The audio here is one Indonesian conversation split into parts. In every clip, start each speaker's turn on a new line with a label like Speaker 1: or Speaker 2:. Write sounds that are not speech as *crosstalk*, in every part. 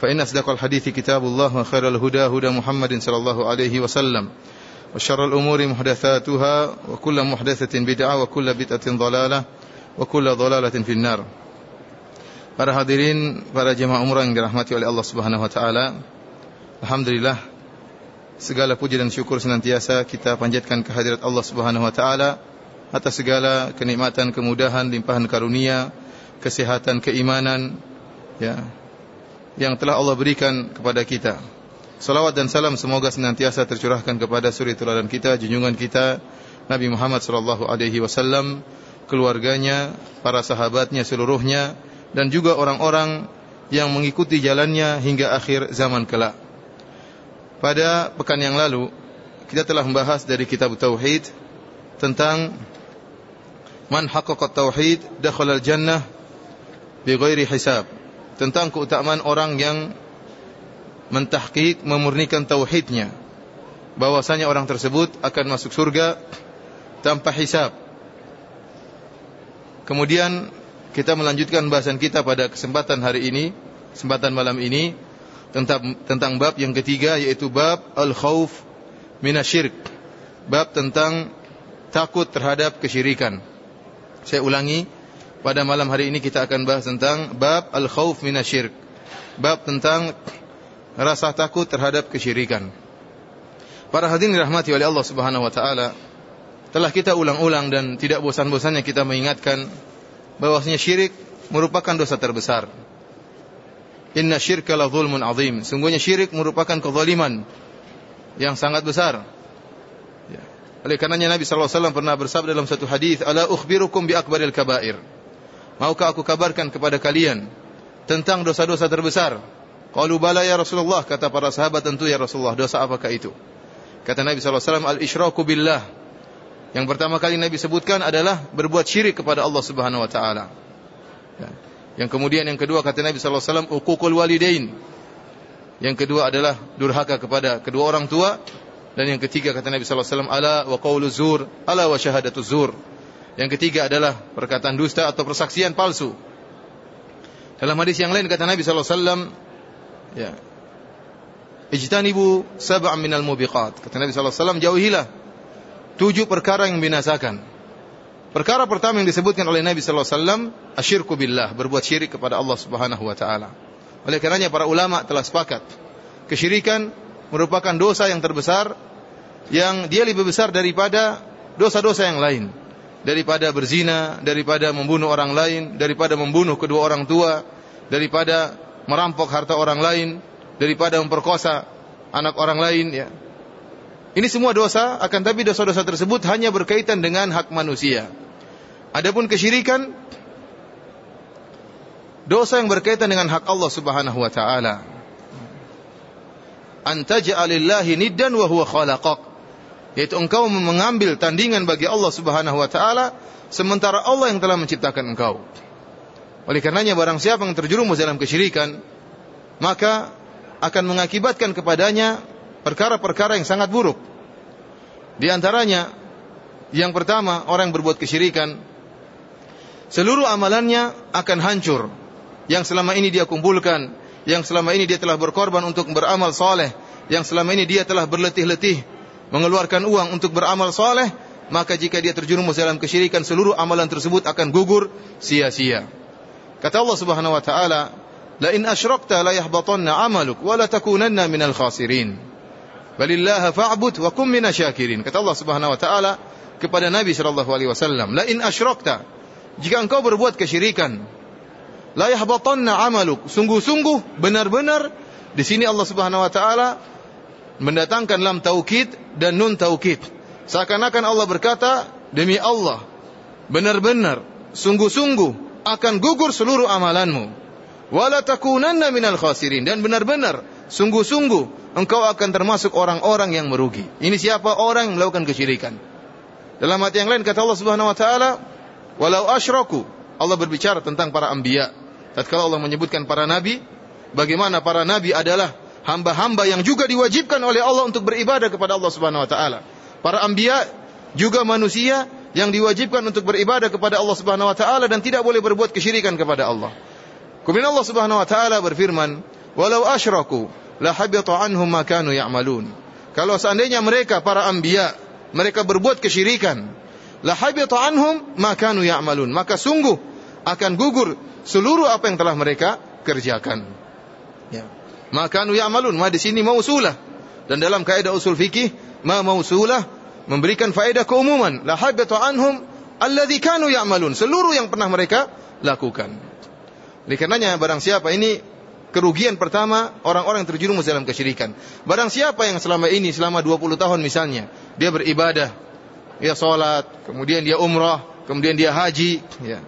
Speaker 1: فإن أصدق الحديث كتاب الله وخير الهدى هدى محمد صلى الله عليه وسلم وشر الأمور محدثاتها وكل محدثة بدعة وكل بدعة ضلالة وكل ضلالة في النار Para hadirin, para jemaah umrah yang dirahmati oleh Allah Subhanahu wa taala. Alhamdulillah segala puji dan syukur senantiasa kita panjatkan kehadirat Allah Subhanahu wa taala atas segala kenikmatan, kemudahan, limpahan karunia, kesehatan, keimanan, ya, yang telah Allah berikan kepada kita. Salawat dan salam semoga senantiasa tercurahkan kepada suri teladan kita, junjungan kita Nabi Muhammad sallallahu alaihi wasallam, keluarganya, para sahabatnya seluruhnya dan juga orang-orang yang mengikuti jalannya hingga akhir zaman kelak. Pada pekan yang lalu kita telah membahas dari kitab tauhid tentang man haqqaqa tauhid dakhala al-jannah bighairi hisab tentang keutamaan orang yang mentahqiq memurnikan tauhidnya bahwasanya orang tersebut akan masuk surga tanpa hisab. Kemudian kita melanjutkan bahasan kita pada kesempatan hari ini, kesempatan malam ini tentang tentang bab yang ketiga yaitu bab al-khauf minasyirk. Bab tentang takut terhadap kesyirikan. Saya ulangi, pada malam hari ini kita akan bahas tentang bab al-khauf minasyirk. Bab tentang rasa takut terhadap kesyirikan. Para hadirin dirahmati oleh Allah Subhanahu wa taala, telah kita ulang-ulang dan tidak bosan-bosannya kita mengingatkan bahwasanya syirik merupakan dosa terbesar. Inna syirka la zulmun azim. Sungguhnya syirik merupakan kezaliman yang sangat besar. Ya. Oleh karenanya Nabi sallallahu alaihi wasallam pernah bersabda dalam satu hadis, "Ala ukhbirukum bi akbaril kabair." Maukah aku kabarkan kepada kalian tentang dosa-dosa terbesar? Qalu bala ya Rasulullah, kata para sahabat tentu ya Rasulullah, dosa apakah itu? Kata Nabi wasallam, "Al-isyraku billah." Yang pertama kali Nabi sebutkan adalah berbuat syirik kepada Allah Subhanahu wa taala. Ya. Yang kemudian yang kedua kata Nabi sallallahu alaihi wasallam, "Uququl walidain." Yang kedua adalah durhaka kepada kedua orang tua dan yang ketiga kata Nabi sallallahu alaihi wasallam, "Ala wa qaulu zur, ala wa syahadatu zur." Yang ketiga adalah perkataan dusta atau persaksian palsu. Dalam hadis yang lain kata Nabi sallallahu alaihi wasallam, ya. Ijtanibu sab'an minal mubiqat. Kata Nabi sallallahu alaihi wasallam, jauhilah tujuh perkara yang membinasakan. Perkara pertama yang disebutkan oleh Nabi sallallahu alaihi wasallam, asyirku billah, berbuat syirik kepada Allah Subhanahu wa taala. Oleh karenanya para ulama telah sepakat, kesyirikan merupakan dosa yang terbesar yang dia lebih besar daripada dosa-dosa yang lain. Daripada berzina, daripada membunuh orang lain, daripada membunuh kedua orang tua, daripada merampok harta orang lain, daripada memperkosa anak orang lain ya. Ini semua dosa, akan tapi dosa-dosa tersebut hanya berkaitan dengan hak manusia. Adapun kesyirikan dosa yang berkaitan dengan hak Allah Subhanahu wa taala. Antaj'alillahi niddan wa huwa khalaqak. Yaitu engkau mengambil tandingan bagi Allah Subhanahu wa taala sementara Allah yang telah menciptakan engkau. Oleh karenanya barang siapa yang terjerumus dalam kesyirikan, maka akan mengakibatkan kepadanya perkara-perkara yang sangat buruk. Di antaranya yang pertama, orang yang berbuat kesyirikan seluruh amalannya akan hancur. Yang selama ini dia kumpulkan, yang selama ini dia telah berkorban untuk beramal soleh, yang selama ini dia telah berletih-letih mengeluarkan uang untuk beramal soleh, maka jika dia terjerumus dalam kesyirikan, seluruh amalan tersebut akan gugur sia-sia. Kata Allah Subhanahu wa taala La in asyrakta la yahbatanna 'amaluk wa la takunanna minal khasirin. Balillaha fa'bud wa kum minasyakirin. Kata Allah Subhanahu wa taala kepada Nabi sallallahu alaihi wasallam, "La in asyrakta" Jika engkau berbuat kesyirikan, la yahbatanna 'amaluk. Sungguh-sungguh benar-benar di sini Allah Subhanahu wa taala mendatangkan lam taukid dan nun taukid. Seakan-akan Allah berkata, demi Allah, benar-benar, sungguh-sungguh akan gugur seluruh amalanmu. Wala takunanna minal khasirin dan benar-benar, sungguh-sungguh engkau akan termasuk orang-orang yang merugi. Ini siapa orang yang melakukan kesyirikan? Dalam ayat yang lain kata Allah Subhanahu wa taala, "Walau asyraku." Allah berbicara tentang para anbiya. Tatkala Allah menyebutkan para nabi, bagaimana para nabi adalah hamba-hamba yang juga diwajibkan oleh Allah untuk beribadah kepada Allah Subhanahu wa taala. Para anbiya juga manusia yang diwajibkan untuk beribadah kepada Allah Subhanahu wa taala dan tidak boleh berbuat kesyirikan kepada Allah. Kemudian Allah Subhanahu wa taala berfirman, "Walau asyraku la habita anhum ma kanu ya'malun." Kalau seandainya mereka para anbiya mereka berbuat kesyirikan, la habita anhum ma kanu ya'malun, maka sungguh akan gugur seluruh apa yang telah mereka kerjakan. Ya. Maka anu ya'malun, ma di sini mausulah. Dan dalam kaidah usul fikih, ma mausulah memberikan faedah keumuman. La habata anhum alladzi kanu ya'malun. Seluruh yang pernah mereka lakukan. Oleh karenanya barang siapa ini kerugian pertama orang-orang yang terjerumus dalam kesyirikan. Barang siapa yang selama ini selama 20 tahun misalnya dia beribadah, dia salat, kemudian dia umrah, kemudian dia haji, ya.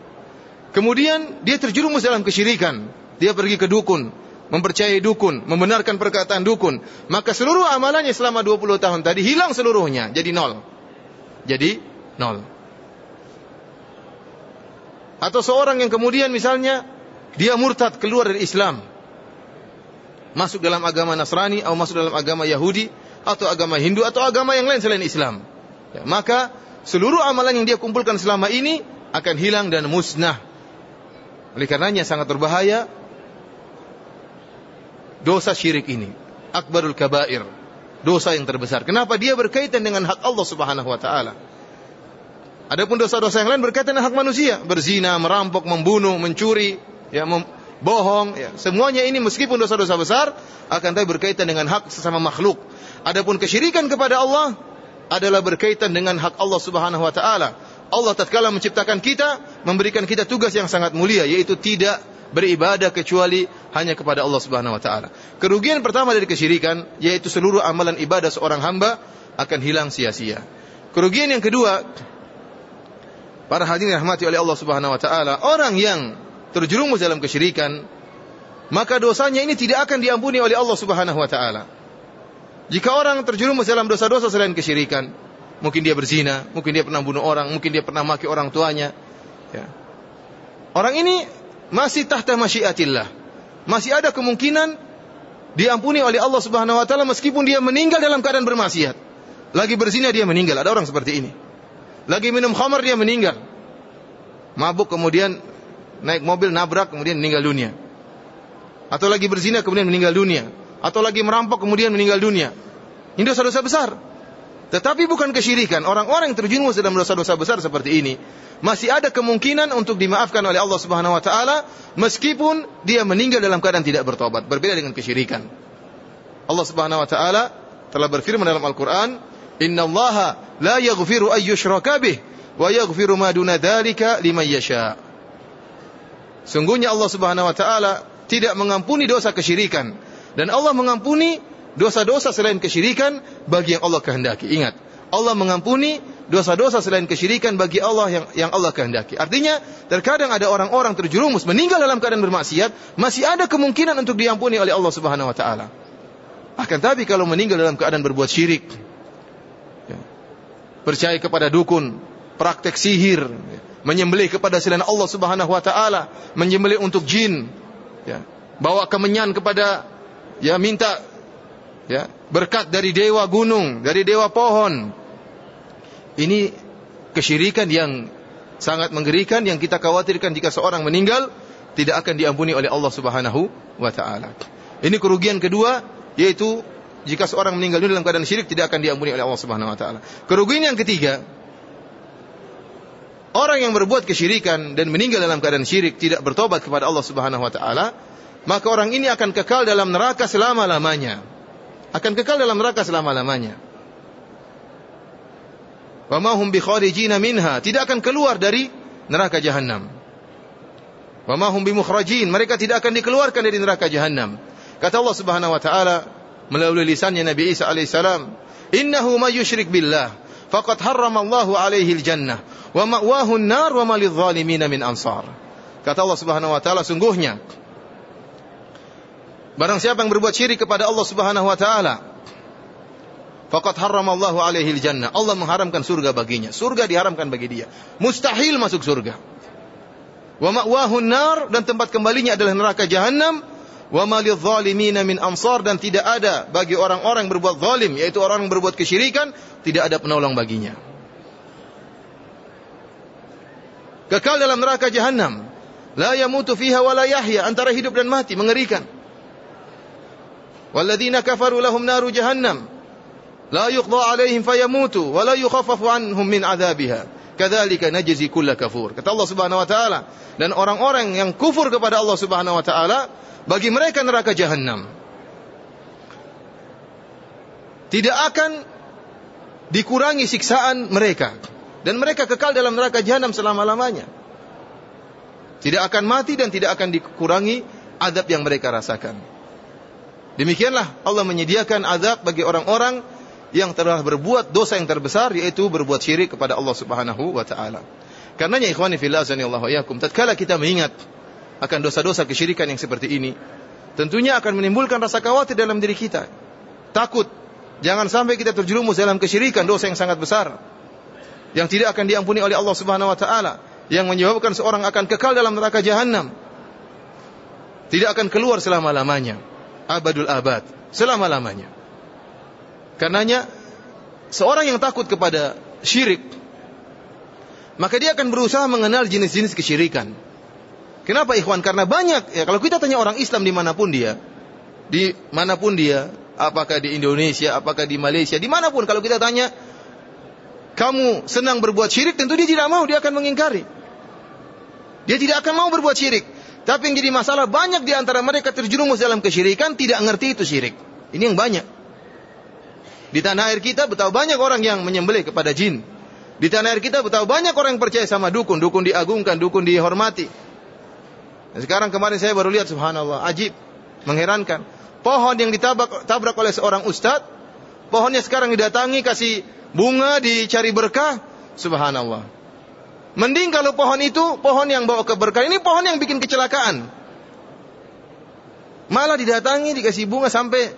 Speaker 1: Kemudian dia terjerumus dalam kesyirikan. Dia pergi ke dukun, mempercayai dukun, membenarkan perkataan dukun, maka seluruh amalannya selama 20 tahun tadi hilang seluruhnya, jadi nol. Jadi nol. Atau seorang yang kemudian misalnya dia murtad keluar dari Islam. Masuk dalam agama Nasrani atau masuk dalam agama Yahudi atau agama Hindu atau agama yang lain selain Islam. Ya, maka seluruh amalan yang dia kumpulkan selama ini akan hilang dan musnah. Oleh karenanya sangat berbahaya dosa syirik ini. Akbarul kabair. Dosa yang terbesar. Kenapa dia berkaitan dengan hak Allah Subhanahu wa taala? Adapun dosa-dosa yang lain berkaitan dengan hak manusia, berzina, merampok, membunuh, mencuri, ya mem bohong, ya. Semuanya ini meskipun dosa-dosa besar akan tapi berkaitan dengan hak sesama makhluk. Adapun kesyirikan kepada Allah adalah berkaitan dengan hak Allah Subhanahu wa taala. Allah tatkala menciptakan kita, memberikan kita tugas yang sangat mulia yaitu tidak beribadah kecuali hanya kepada Allah Subhanahu wa taala. Kerugian pertama dari kesyirikan yaitu seluruh amalan ibadah seorang hamba akan hilang sia-sia. Kerugian yang kedua, para hadirin rahmati oleh Allah Subhanahu wa taala, orang yang terjerumus dalam kesyirikan, maka dosanya ini tidak akan diampuni oleh Allah Subhanahu wa taala. Jika orang terjerumus dalam dosa-dosa selain kesyirikan, mungkin dia berzina, mungkin dia pernah bunuh orang, mungkin dia pernah maki orang tuanya, ya. Orang ini masih tahta masyiatillah. Masih ada kemungkinan diampuni oleh Allah Subhanahu wa taala meskipun dia meninggal dalam keadaan bermaksiat. Lagi berzina dia meninggal, ada orang seperti ini. Lagi minum khamar dia meninggal. Mabuk kemudian naik mobil nabrak kemudian meninggal dunia. Atau lagi berzina kemudian meninggal dunia. Atau lagi merampok kemudian meninggal dunia. Ini dosa-dosa besar. Tetapi bukan kesyirikan. Orang-orang yang terjerumus dalam dosa-dosa besar seperti ini masih ada kemungkinan untuk dimaafkan oleh Allah Subhanahu wa taala meskipun dia meninggal dalam keadaan tidak bertobat, berbeda dengan kesyirikan. Allah Subhanahu wa taala telah berfirman dalam Al-Qur'an, "Innallaha la yaghfiru ay bih wa yaghfiru ma duna dzalika liman yasha." Sungguhnya Allah Subhanahu wa taala tidak mengampuni dosa kesyirikan dan Allah mengampuni dosa-dosa selain kesyirikan bagi yang Allah kehendaki. Ingat, Allah mengampuni dosa-dosa selain kesyirikan bagi Allah yang yang Allah kehendaki. Artinya, terkadang ada orang-orang terjerumus meninggal dalam keadaan bermaksiat, masih ada kemungkinan untuk diampuni oleh Allah Subhanahu wa taala. Akan tapi kalau meninggal dalam keadaan berbuat syirik, ya, percaya kepada dukun, praktek sihir, ya, menyembelih kepada selain Allah Subhanahu wa taala, menyembelih untuk jin, ya, bawa kemenyan kepada ya minta ya berkat dari dewa gunung, dari dewa pohon, ini kesyirikan yang sangat mengerikan yang kita khawatirkan jika seorang meninggal tidak akan diampuni oleh Allah Subhanahu wa taala. Ini kerugian kedua yaitu jika seorang meninggal dunia dalam keadaan syirik tidak akan diampuni oleh Allah Subhanahu wa taala. Kerugian yang ketiga orang yang berbuat kesyirikan dan meninggal dalam keadaan syirik tidak bertobat kepada Allah Subhanahu wa taala maka orang ini akan kekal dalam neraka selama-lamanya. Akan kekal dalam neraka selama-lamanya. Wa ma hum bikharijina minha, tidak akan keluar dari neraka jahanam. Wa ma hum bimukhrajin, mereka tidak akan dikeluarkan dari neraka jahanam. Kata Allah Subhanahu wa taala melalui lisannya Nabi Isa alaihissalam, "Innahu may yusyrik billah faqad harrama Allahu alaihi al-jannah wa ma'wahu an-nar wa ma lidh-dhalimin min ansar." Kata Allah Subhanahu wa taala, sungguhnya Barang siapa yang berbuat syirik kepada Allah Subhanahu wa taala, Fakat haram Allahu alaihi jannah. Allah mengharamkan surga baginya. Surga diharamkan bagi dia. Mustahil masuk surga. Wa ma'wahun nar dan tempat kembalinya adalah neraka jahanam. Wa malil zalimina min ansar dan tidak ada bagi orang-orang berbuat zalim yaitu orang yang berbuat kesyirikan tidak ada penolong baginya. Kekal dalam neraka jahanam. La yamutu fiha wa la yahya antara hidup dan mati mengerikan. Walladzina kafaru lahum naru jahannam لا يقضى عليهم فيموتوا ولا يخفف عنهم من عذابها. كذلك نجزي كل كفور. Kata Allah Subhanahu wa taala. Dan orang-orang yang kufur kepada Allah Subhanahu wa taala bagi mereka neraka jahanam tidak akan dikurangi siksaan mereka. Dan mereka kekal dalam neraka jahanam selama-lamanya. Tidak akan mati dan tidak akan dikurangi adab yang mereka rasakan. Demikianlah Allah menyediakan adab bagi orang-orang yang telah berbuat dosa yang terbesar yaitu berbuat syirik kepada Allah Subhanahu wa taala. Karenanya ikhwani fillah azanillahu yakum tatkala kita mengingat akan dosa-dosa kesyirikan yang seperti ini, tentunya akan menimbulkan rasa khawatir dalam diri kita. Takut jangan sampai kita terjerumus dalam kesyirikan dosa yang sangat besar yang tidak akan diampuni oleh Allah Subhanahu wa taala yang menyebabkan seorang akan kekal dalam neraka jahanam. Tidak akan keluar selama-lamanya abadul abad, selama-lamanya. Karenanya seorang yang takut kepada syirik maka dia akan berusaha mengenal jenis-jenis kesyirikan. Kenapa ikhwan? Karena banyak ya kalau kita tanya orang Islam di mana pun dia, di mana pun dia, apakah di Indonesia, apakah di Malaysia, di mana pun kalau kita tanya, kamu senang berbuat syirik, tentu dia tidak mau, dia akan mengingkari. Dia tidak akan mau berbuat syirik. Tapi yang jadi masalah banyak di antara mereka terjerumus dalam kesyirikan tidak ngerti itu syirik. Ini yang banyak. Di tanah air kita betapa banyak orang yang menyembelih kepada jin. Di tanah air kita betapa banyak orang yang percaya sama dukun, dukun diagungkan, dukun dihormati. Dan sekarang kemarin saya baru lihat subhanallah, ajib, mengherankan. Pohon yang ditabrak tabrak oleh seorang ustadz, pohonnya sekarang didatangi kasih bunga dicari berkah, subhanallah. Mending kalau pohon itu pohon yang bawa keberkahan. Ini pohon yang bikin kecelakaan. Malah didatangi dikasih bunga sampai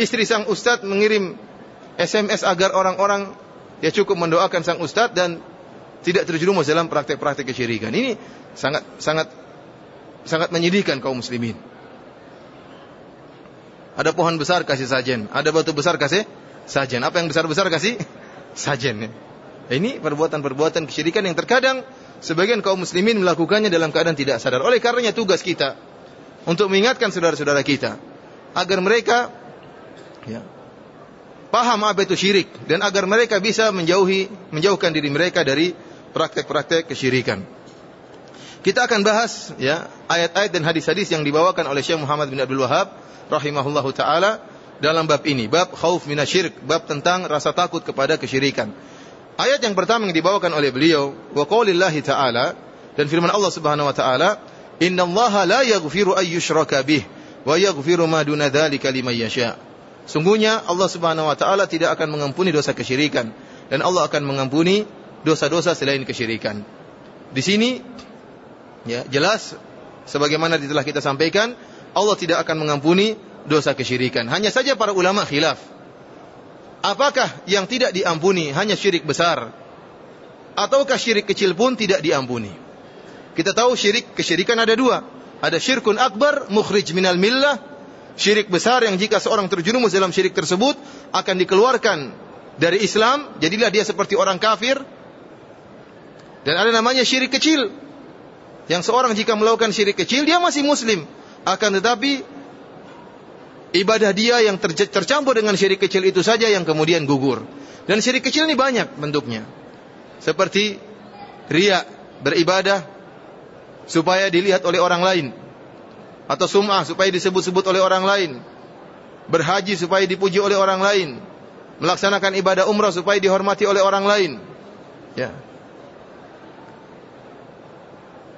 Speaker 1: istri sang ustadz mengirim SMS agar orang-orang ya cukup mendoakan sang ustadz dan tidak terjerumus dalam praktek-praktek kesyirikan. Ini sangat sangat sangat menyedihkan kaum muslimin. Ada pohon besar kasih sajen, ada batu besar kasih sajen. Apa yang besar-besar kasih sajen. Ini perbuatan-perbuatan kesyirikan yang terkadang sebagian kaum muslimin melakukannya dalam keadaan tidak sadar. Oleh karenanya tugas kita untuk mengingatkan saudara-saudara kita agar mereka ya, paham apa itu syirik dan agar mereka bisa menjauhi menjauhkan diri mereka dari praktek-praktek kesyirikan. Kita akan bahas ya ayat-ayat dan hadis-hadis yang dibawakan oleh Syekh Muhammad bin Abdul Wahab rahimahullahu taala dalam bab ini, bab khauf minasyirik, bab tentang rasa takut kepada kesyirikan. Ayat yang pertama yang dibawakan oleh beliau wa qaulillahi ta'ala dan firman Allah Subhanahu wa taala, "Innallaha la yaghfiru yushraka bih wa yaghfiru ma duna dzalika liman yasha." Sungguhnya Allah Subhanahu wa taala tidak akan mengampuni dosa kesyirikan dan Allah akan mengampuni dosa-dosa selain kesyirikan. Di sini ya jelas sebagaimana telah kita sampaikan, Allah tidak akan mengampuni dosa kesyirikan. Hanya saja para ulama khilaf Apakah yang tidak diampuni hanya syirik besar? Ataukah syirik kecil pun tidak diampuni? Kita tahu syirik kesyirikan ada dua. Ada syirkun akbar, mukhrij minal millah. Syirik besar yang jika seorang terjerumus dalam syirik tersebut akan dikeluarkan dari Islam. Jadilah dia seperti orang kafir. Dan ada namanya syirik kecil. Yang seorang jika melakukan syirik kecil, dia masih muslim. Akan tetapi ibadah dia yang tercampur dengan syirik kecil itu saja yang kemudian gugur. Dan syirik kecil ini banyak bentuknya. Seperti ria beribadah supaya dilihat oleh orang lain. Atau sum'ah supaya disebut-sebut oleh orang lain. Berhaji supaya dipuji oleh orang lain. Melaksanakan ibadah umrah supaya dihormati oleh orang lain. Ya.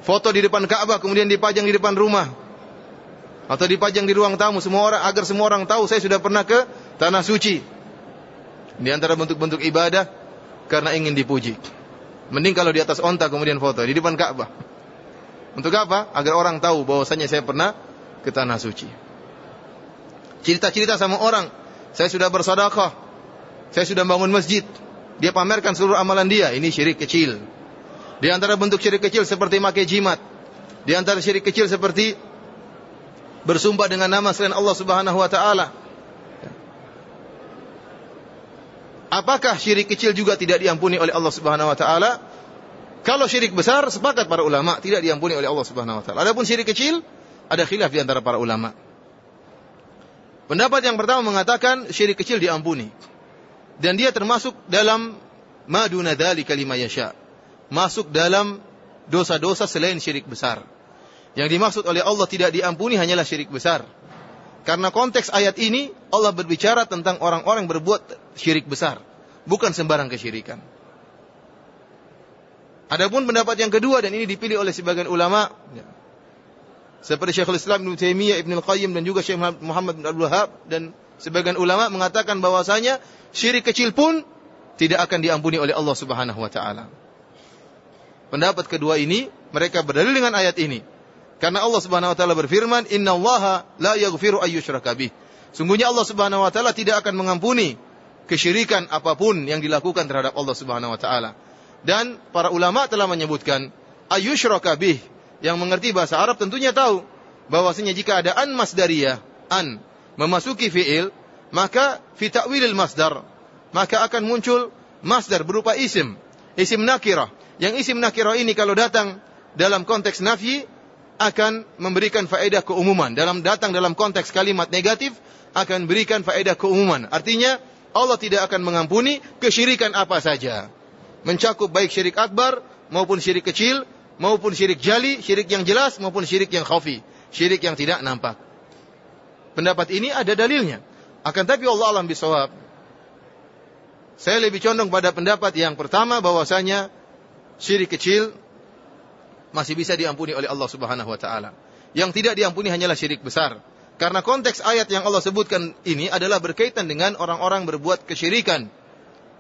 Speaker 1: Foto di depan Ka'bah kemudian dipajang di depan rumah. Atau dipajang di ruang tamu semua orang agar semua orang tahu saya sudah pernah ke tanah suci. Di antara bentuk-bentuk ibadah karena ingin dipuji. Mending kalau di atas onta kemudian foto di depan Ka'bah. Untuk apa? Agar orang tahu bahwasanya saya pernah ke tanah suci. Cerita-cerita sama orang, saya sudah bersedekah, saya sudah bangun masjid. Dia pamerkan seluruh amalan dia, ini syirik kecil. Di antara bentuk syirik kecil seperti makai jimat. Di antara syirik kecil seperti bersumpah dengan nama selain Allah Subhanahu wa taala. Apakah syirik kecil juga tidak diampuni oleh Allah Subhanahu wa taala? Kalau syirik besar, sepakat para ulama tidak diampuni oleh Allah Subhanahu wa taala. Adapun syirik kecil, ada khilaf di antara para ulama. Pendapat yang pertama mengatakan syirik kecil diampuni. Dan dia termasuk dalam maduna dzalika lima yasha. Masuk dalam dosa-dosa selain syirik besar. Yang dimaksud oleh Allah tidak diampuni hanyalah syirik besar. Karena konteks ayat ini Allah berbicara tentang orang-orang berbuat syirik besar, bukan sembarang kesyirikan. Adapun pendapat yang kedua dan ini dipilih oleh sebagian ulama ya, seperti Syekhul Islam Ibnu Taimiyah, Ibnu Al-Qayyim dan juga Syekh Muhammad bin Abdul Wahab dan sebagian ulama mengatakan bahwasanya syirik kecil pun tidak akan diampuni oleh Allah Subhanahu wa taala. Pendapat kedua ini mereka berdalil dengan ayat ini. Karena Allah Subhanahu wa taala berfirman, "Innallaha la yaghfiru ayyushraka bih." Sungguhnya Allah Subhanahu wa taala tidak akan mengampuni kesyirikan apa pun yang dilakukan terhadap Allah Subhanahu wa taala. Dan para ulama telah menyebutkan ayusyraka bih yang mengerti bahasa Arab tentunya tahu bahwasanya jika ada an masdariyah, an memasuki fiil, maka fi ta'wilil masdar, maka akan muncul masdar berupa isim, isim nakirah. Yang isim nakirah ini kalau datang dalam konteks nafi akan memberikan faedah keumuman. Dalam datang dalam konteks kalimat negatif akan berikan faedah keumuman. Artinya Allah tidak akan mengampuni kesyirikan apa saja mencakup baik syirik akbar maupun syirik kecil, maupun syirik jali, syirik yang jelas maupun syirik yang khafi, syirik yang tidak nampak. Pendapat ini ada dalilnya. Akan tapi Allah alam bisawab. Saya lebih condong pada pendapat yang pertama bahwasanya syirik kecil masih bisa diampuni oleh Allah Subhanahu wa taala. Yang tidak diampuni hanyalah syirik besar. Karena konteks ayat yang Allah sebutkan ini adalah berkaitan dengan orang-orang berbuat kesyirikan.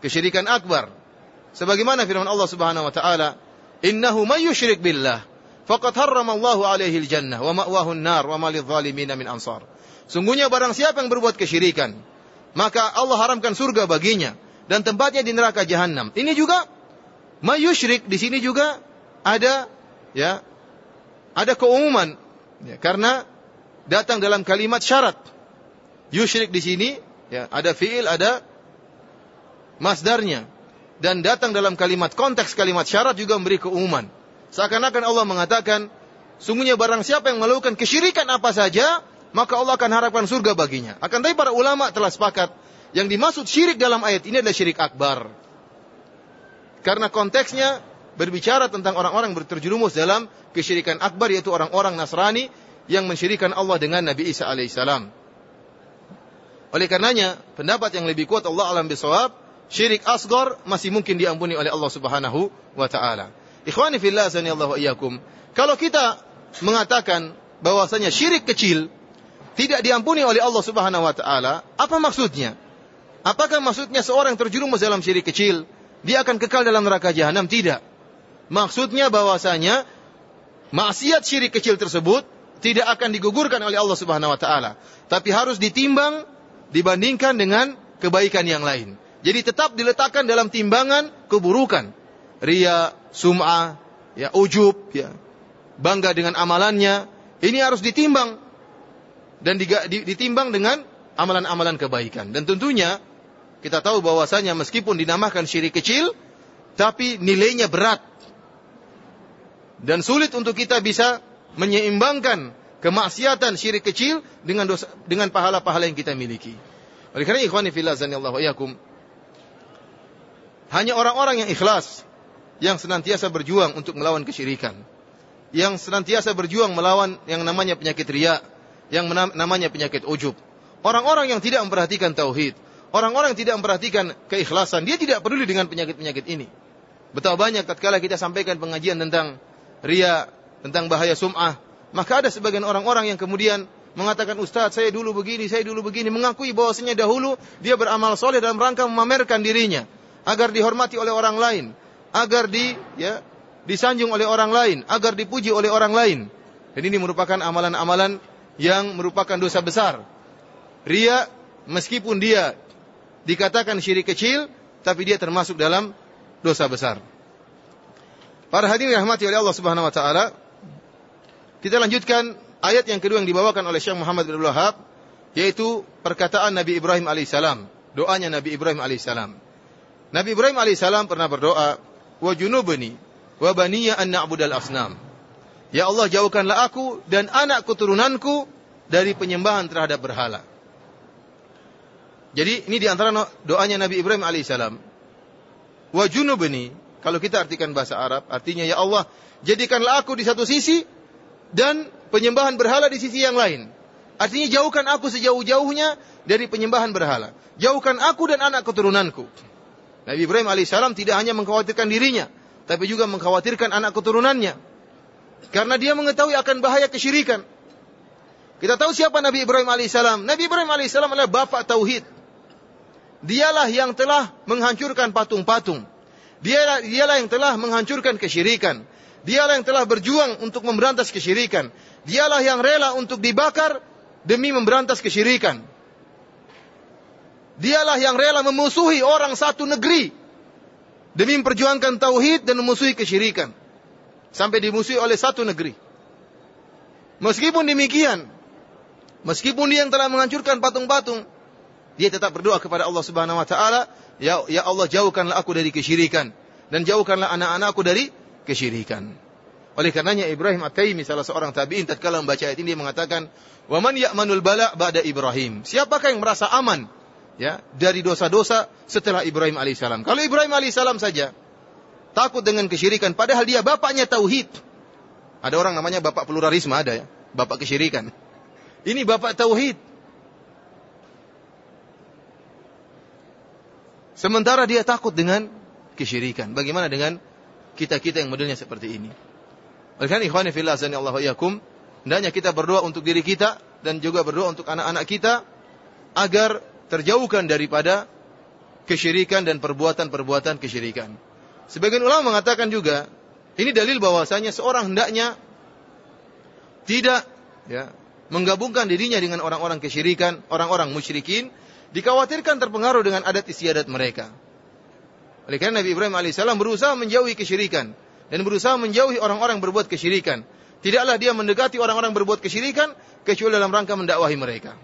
Speaker 1: Kesyirikan akbar. Sebagaimana firman Allah Subhanahu wa taala, "Innahu may yusyrik billah faqad harrama Allahu alaihi al-jannah wa ma'wahu an-nar wa ma lidh-dhalimin min ansar." Sungguhnya barang siapa yang berbuat kesyirikan, maka Allah haramkan surga baginya dan tempatnya di neraka jahanam. Ini juga may yusyrik di sini juga ada ya ada keumuman ya, karena datang dalam kalimat syarat. Yusyrik di sini ya ada fiil ada masdarnya dan datang dalam kalimat konteks kalimat syarat juga memberi keumuman. Seakan-akan Allah mengatakan, sungguhnya barang siapa yang melakukan kesyirikan apa saja, maka Allah akan harapkan surga baginya. Akan tapi para ulama telah sepakat, yang dimaksud syirik dalam ayat ini adalah syirik akbar. Karena konteksnya berbicara tentang orang-orang berterjerumus dalam kesyirikan akbar, yaitu orang-orang Nasrani yang mensyirikan Allah dengan Nabi Isa alaihissalam. Oleh karenanya, pendapat yang lebih kuat Allah alam bisawab, syirik asgar masih mungkin diampuni oleh Allah Subhanahu wa taala. Ikhwani fillah sanallahu iyyakum. Kalau kita mengatakan bahwasanya syirik kecil tidak diampuni oleh Allah Subhanahu wa taala, apa maksudnya? Apakah maksudnya seorang terjerumus dalam syirik kecil dia akan kekal dalam neraka jahanam? Tidak. Maksudnya bahwasanya maksiat syirik kecil tersebut tidak akan digugurkan oleh Allah Subhanahu wa taala, tapi harus ditimbang dibandingkan dengan kebaikan yang lain. Jadi tetap diletakkan dalam timbangan keburukan. Ria, sum'ah, ya, ujub, ya. Bangga dengan amalannya. Ini harus ditimbang. Dan ditimbang dengan amalan-amalan kebaikan. Dan tentunya kita tahu bahwasanya meskipun dinamakan syirik kecil, tapi nilainya berat. Dan sulit untuk kita bisa menyeimbangkan kemaksiatan syirik kecil dengan dosa, dengan pahala-pahala yang kita miliki. Oleh karena ikhwani fillah zanillahu yakum, hanya orang-orang yang ikhlas yang senantiasa berjuang untuk melawan kesyirikan. yang senantiasa berjuang melawan yang namanya penyakit ria, yang namanya penyakit ujub. Orang-orang yang tidak memperhatikan tauhid, orang-orang yang tidak memperhatikan keikhlasan, dia tidak peduli dengan penyakit-penyakit ini. Betapa banyak tatkala kita sampaikan pengajian tentang ria, tentang bahaya sum'ah, maka ada sebagian orang-orang yang kemudian mengatakan Ustaz saya dulu begini, saya dulu begini, mengakui bahwasanya dahulu dia beramal soleh dalam rangka memamerkan dirinya agar dihormati oleh orang lain, agar di ya disanjung oleh orang lain, agar dipuji oleh orang lain. Dan ini merupakan amalan-amalan yang merupakan dosa besar. Ria meskipun dia dikatakan syirik kecil, tapi dia termasuk dalam dosa besar. Para hadirin rahmati oleh Allah Subhanahu wa taala, kita lanjutkan ayat yang kedua yang dibawakan oleh Syekh Muhammad bin Wahab yaitu perkataan Nabi Ibrahim alaihissalam, doanya Nabi Ibrahim alaihissalam. Nabi Ibrahim alaihissalam pernah berdoa, "Wa junubni wa baniya an na'budal asnam." Ya Allah, jauhkanlah aku dan anak keturunanku dari penyembahan terhadap berhala. Jadi ini di antara doanya Nabi Ibrahim alaihissalam. Wa junubni, kalau kita artikan bahasa Arab, artinya ya Allah, jadikanlah aku di satu sisi dan penyembahan berhala di sisi yang lain. Artinya jauhkan aku sejauh-jauhnya dari penyembahan berhala. Jauhkan aku dan anak keturunanku. Nabi Ibrahim alaihissalam tidak hanya mengkhawatirkan dirinya, tapi juga mengkhawatirkan anak keturunannya. Karena dia mengetahui akan bahaya kesyirikan. Kita tahu siapa Nabi Ibrahim alaihissalam. Nabi Ibrahim alaihissalam adalah bapak tauhid. Dialah yang telah menghancurkan patung-patung. Dialah, dialah yang telah menghancurkan kesyirikan. Dialah yang telah berjuang untuk memberantas kesyirikan. Dialah yang rela untuk dibakar demi memberantas kesyirikan. Dialah yang rela memusuhi orang satu negeri demi memperjuangkan tauhid dan memusuhi kesyirikan. Sampai dimusuhi oleh satu negeri. Meskipun demikian, meskipun dia yang telah menghancurkan patung-patung, dia tetap berdoa kepada Allah Subhanahu wa taala, ya ya Allah jauhkanlah aku dari kesyirikan dan jauhkanlah anak-anakku dari kesyirikan. Oleh karenanya Ibrahim At-Taimi salah seorang tabi'in tatkala membaca ayat ini dia mengatakan, "Wa man ya'manul bala ba'da Ibrahim?" Siapakah yang merasa aman ya dari dosa-dosa setelah Ibrahim alaihissalam? Kalau Ibrahim alaihissalam saja takut dengan kesyirikan padahal dia bapaknya tauhid. Ada orang namanya bapak pluralisme ada ya, bapak kesyirikan. Ini bapak tauhid. Sementara dia takut dengan kesyirikan. Bagaimana dengan kita-kita yang modelnya seperti ini? Oleh karena ikhwani fillah Allah yakum, hendaknya kita berdoa untuk diri kita dan juga berdoa untuk anak-anak kita agar terjauhkan daripada kesyirikan dan perbuatan-perbuatan kesyirikan. Sebagian ulama mengatakan juga, ini dalil bahwasanya seorang hendaknya tidak ya, menggabungkan dirinya dengan orang-orang kesyirikan, orang-orang musyrikin dikhawatirkan terpengaruh dengan adat istiadat mereka. Oleh karena Nabi Ibrahim alaihissalam berusaha menjauhi kesyirikan dan berusaha menjauhi orang-orang berbuat kesyirikan. Tidaklah dia mendekati orang-orang berbuat kesyirikan kecuali dalam rangka mendakwahi mereka.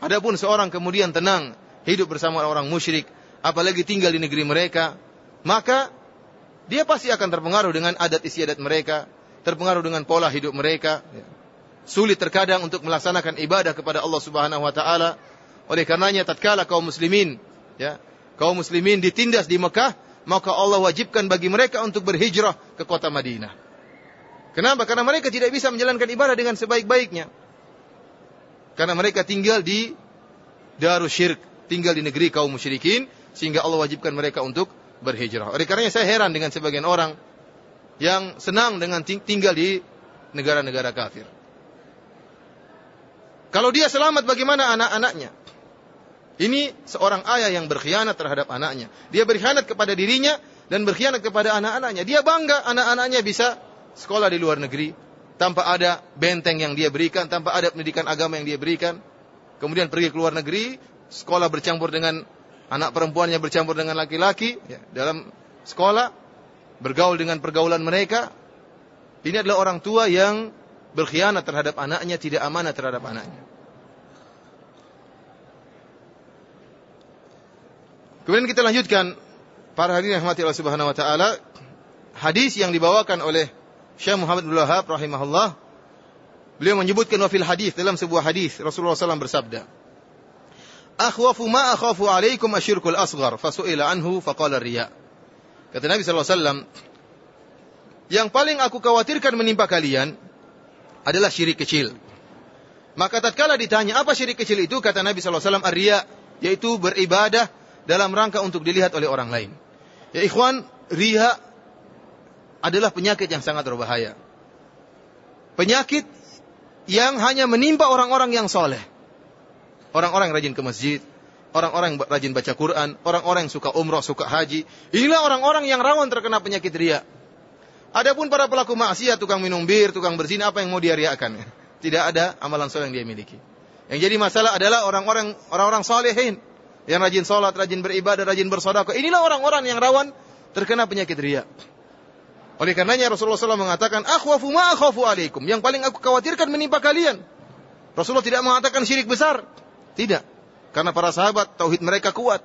Speaker 1: Adapun seorang kemudian tenang hidup bersama orang musyrik, apalagi tinggal di negeri mereka, maka dia pasti akan terpengaruh dengan adat istiadat mereka, terpengaruh dengan pola hidup mereka. Sulit terkadang untuk melaksanakan ibadah kepada Allah Subhanahu wa taala oleh karenanya tatkala kaum muslimin ya, kaum muslimin ditindas di Mekah, maka Allah wajibkan bagi mereka untuk berhijrah ke kota Madinah. Kenapa? Karena mereka tidak bisa menjalankan ibadah dengan sebaik-baiknya. Karena mereka tinggal di darus syirik, tinggal di negeri kaum musyrikin, sehingga Allah wajibkan mereka untuk berhijrah. Oleh karenanya saya heran dengan sebagian orang yang senang dengan tinggal di negara-negara kafir. Kalau dia selamat bagaimana anak-anaknya? Ini seorang ayah yang berkhianat terhadap anaknya. Dia berkhianat kepada dirinya dan berkhianat kepada anak-anaknya. Dia bangga anak-anaknya bisa sekolah di luar negeri tanpa ada benteng yang dia berikan, tanpa ada pendidikan agama yang dia berikan. Kemudian pergi ke luar negeri, sekolah bercampur dengan anak perempuannya bercampur dengan laki-laki ya, dalam sekolah, bergaul dengan pergaulan mereka. Ini adalah orang tua yang berkhianat terhadap anaknya, tidak amanah terhadap anaknya. Kemudian kita lanjutkan para hadirin mati Allah Subhanahu wa taala hadis yang dibawakan oleh Syekh Muhammad bin Wahab rahimahullah beliau menyebutkan wafil hadis dalam sebuah hadis Rasulullah SAW bersabda Akhwafu ma akhafu alaikum asyirkul asghar fasu'ila anhu faqala riya Kata Nabi SAW yang paling aku khawatirkan menimpa kalian adalah syirik kecil. Maka tatkala ditanya apa syirik kecil itu, kata Nabi SAW, Arya, yaitu beribadah dalam rangka untuk dilihat oleh orang lain. Ya ikhwan, ria adalah penyakit yang sangat berbahaya. Penyakit yang hanya menimpa orang-orang yang soleh. Orang-orang yang rajin ke masjid, orang-orang yang rajin baca Quran, orang-orang yang suka umroh, suka haji. Inilah orang-orang yang rawan terkena penyakit ria. Adapun para pelaku maksiat, tukang minum bir, tukang berzina, apa yang mau dia riakan? *laughs* Tidak ada amalan soleh yang dia miliki. Yang jadi masalah adalah orang-orang orang-orang solehin yang rajin sholat, rajin beribadah, rajin bersodakoh. Inilah orang-orang yang rawan terkena penyakit ria. Oleh karenanya Rasulullah SAW mengatakan, akhwafu ma akhafu alaikum. Yang paling aku khawatirkan menimpa kalian. Rasulullah tidak mengatakan syirik besar. Tidak. Karena para sahabat, tauhid mereka kuat.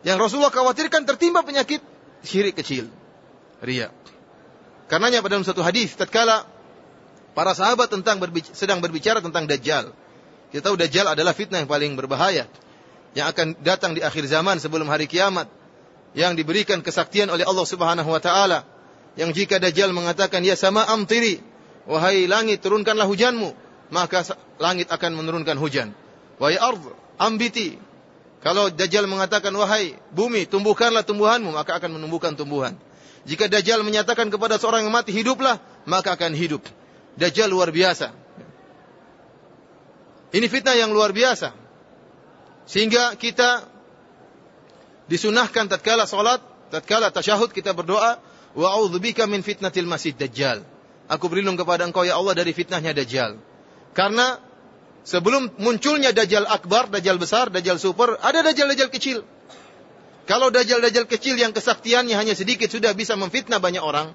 Speaker 1: Yang Rasulullah khawatirkan tertimpa penyakit syirik kecil. Ria. Karenanya pada satu hadis tatkala para sahabat tentang berbicara, sedang berbicara tentang dajjal. Kita tahu dajjal adalah fitnah yang paling berbahaya yang akan datang di akhir zaman sebelum hari kiamat yang diberikan kesaktian oleh Allah Subhanahu wa taala yang jika dajjal mengatakan ya sama amtiri wahai langit turunkanlah hujanmu maka langit akan menurunkan hujan wahai ardh ambiti kalau dajjal mengatakan wahai bumi tumbuhkanlah tumbuhanmu maka akan menumbuhkan tumbuhan jika Dajjal menyatakan kepada seorang yang mati hiduplah, maka akan hidup. Dajjal luar biasa. Ini fitnah yang luar biasa. Sehingga kita disunahkan tatkala salat, tatkala tasyahud kita berdoa, wa a'udzubika min fitnatil masih dajjal. Aku berlindung kepada Engkau ya Allah dari fitnahnya dajjal. Karena sebelum munculnya dajjal akbar, dajjal besar, dajjal super, ada dajjal-dajjal kecil. Kalau dajjal-dajjal kecil yang kesaktiannya hanya sedikit sudah bisa memfitnah banyak orang,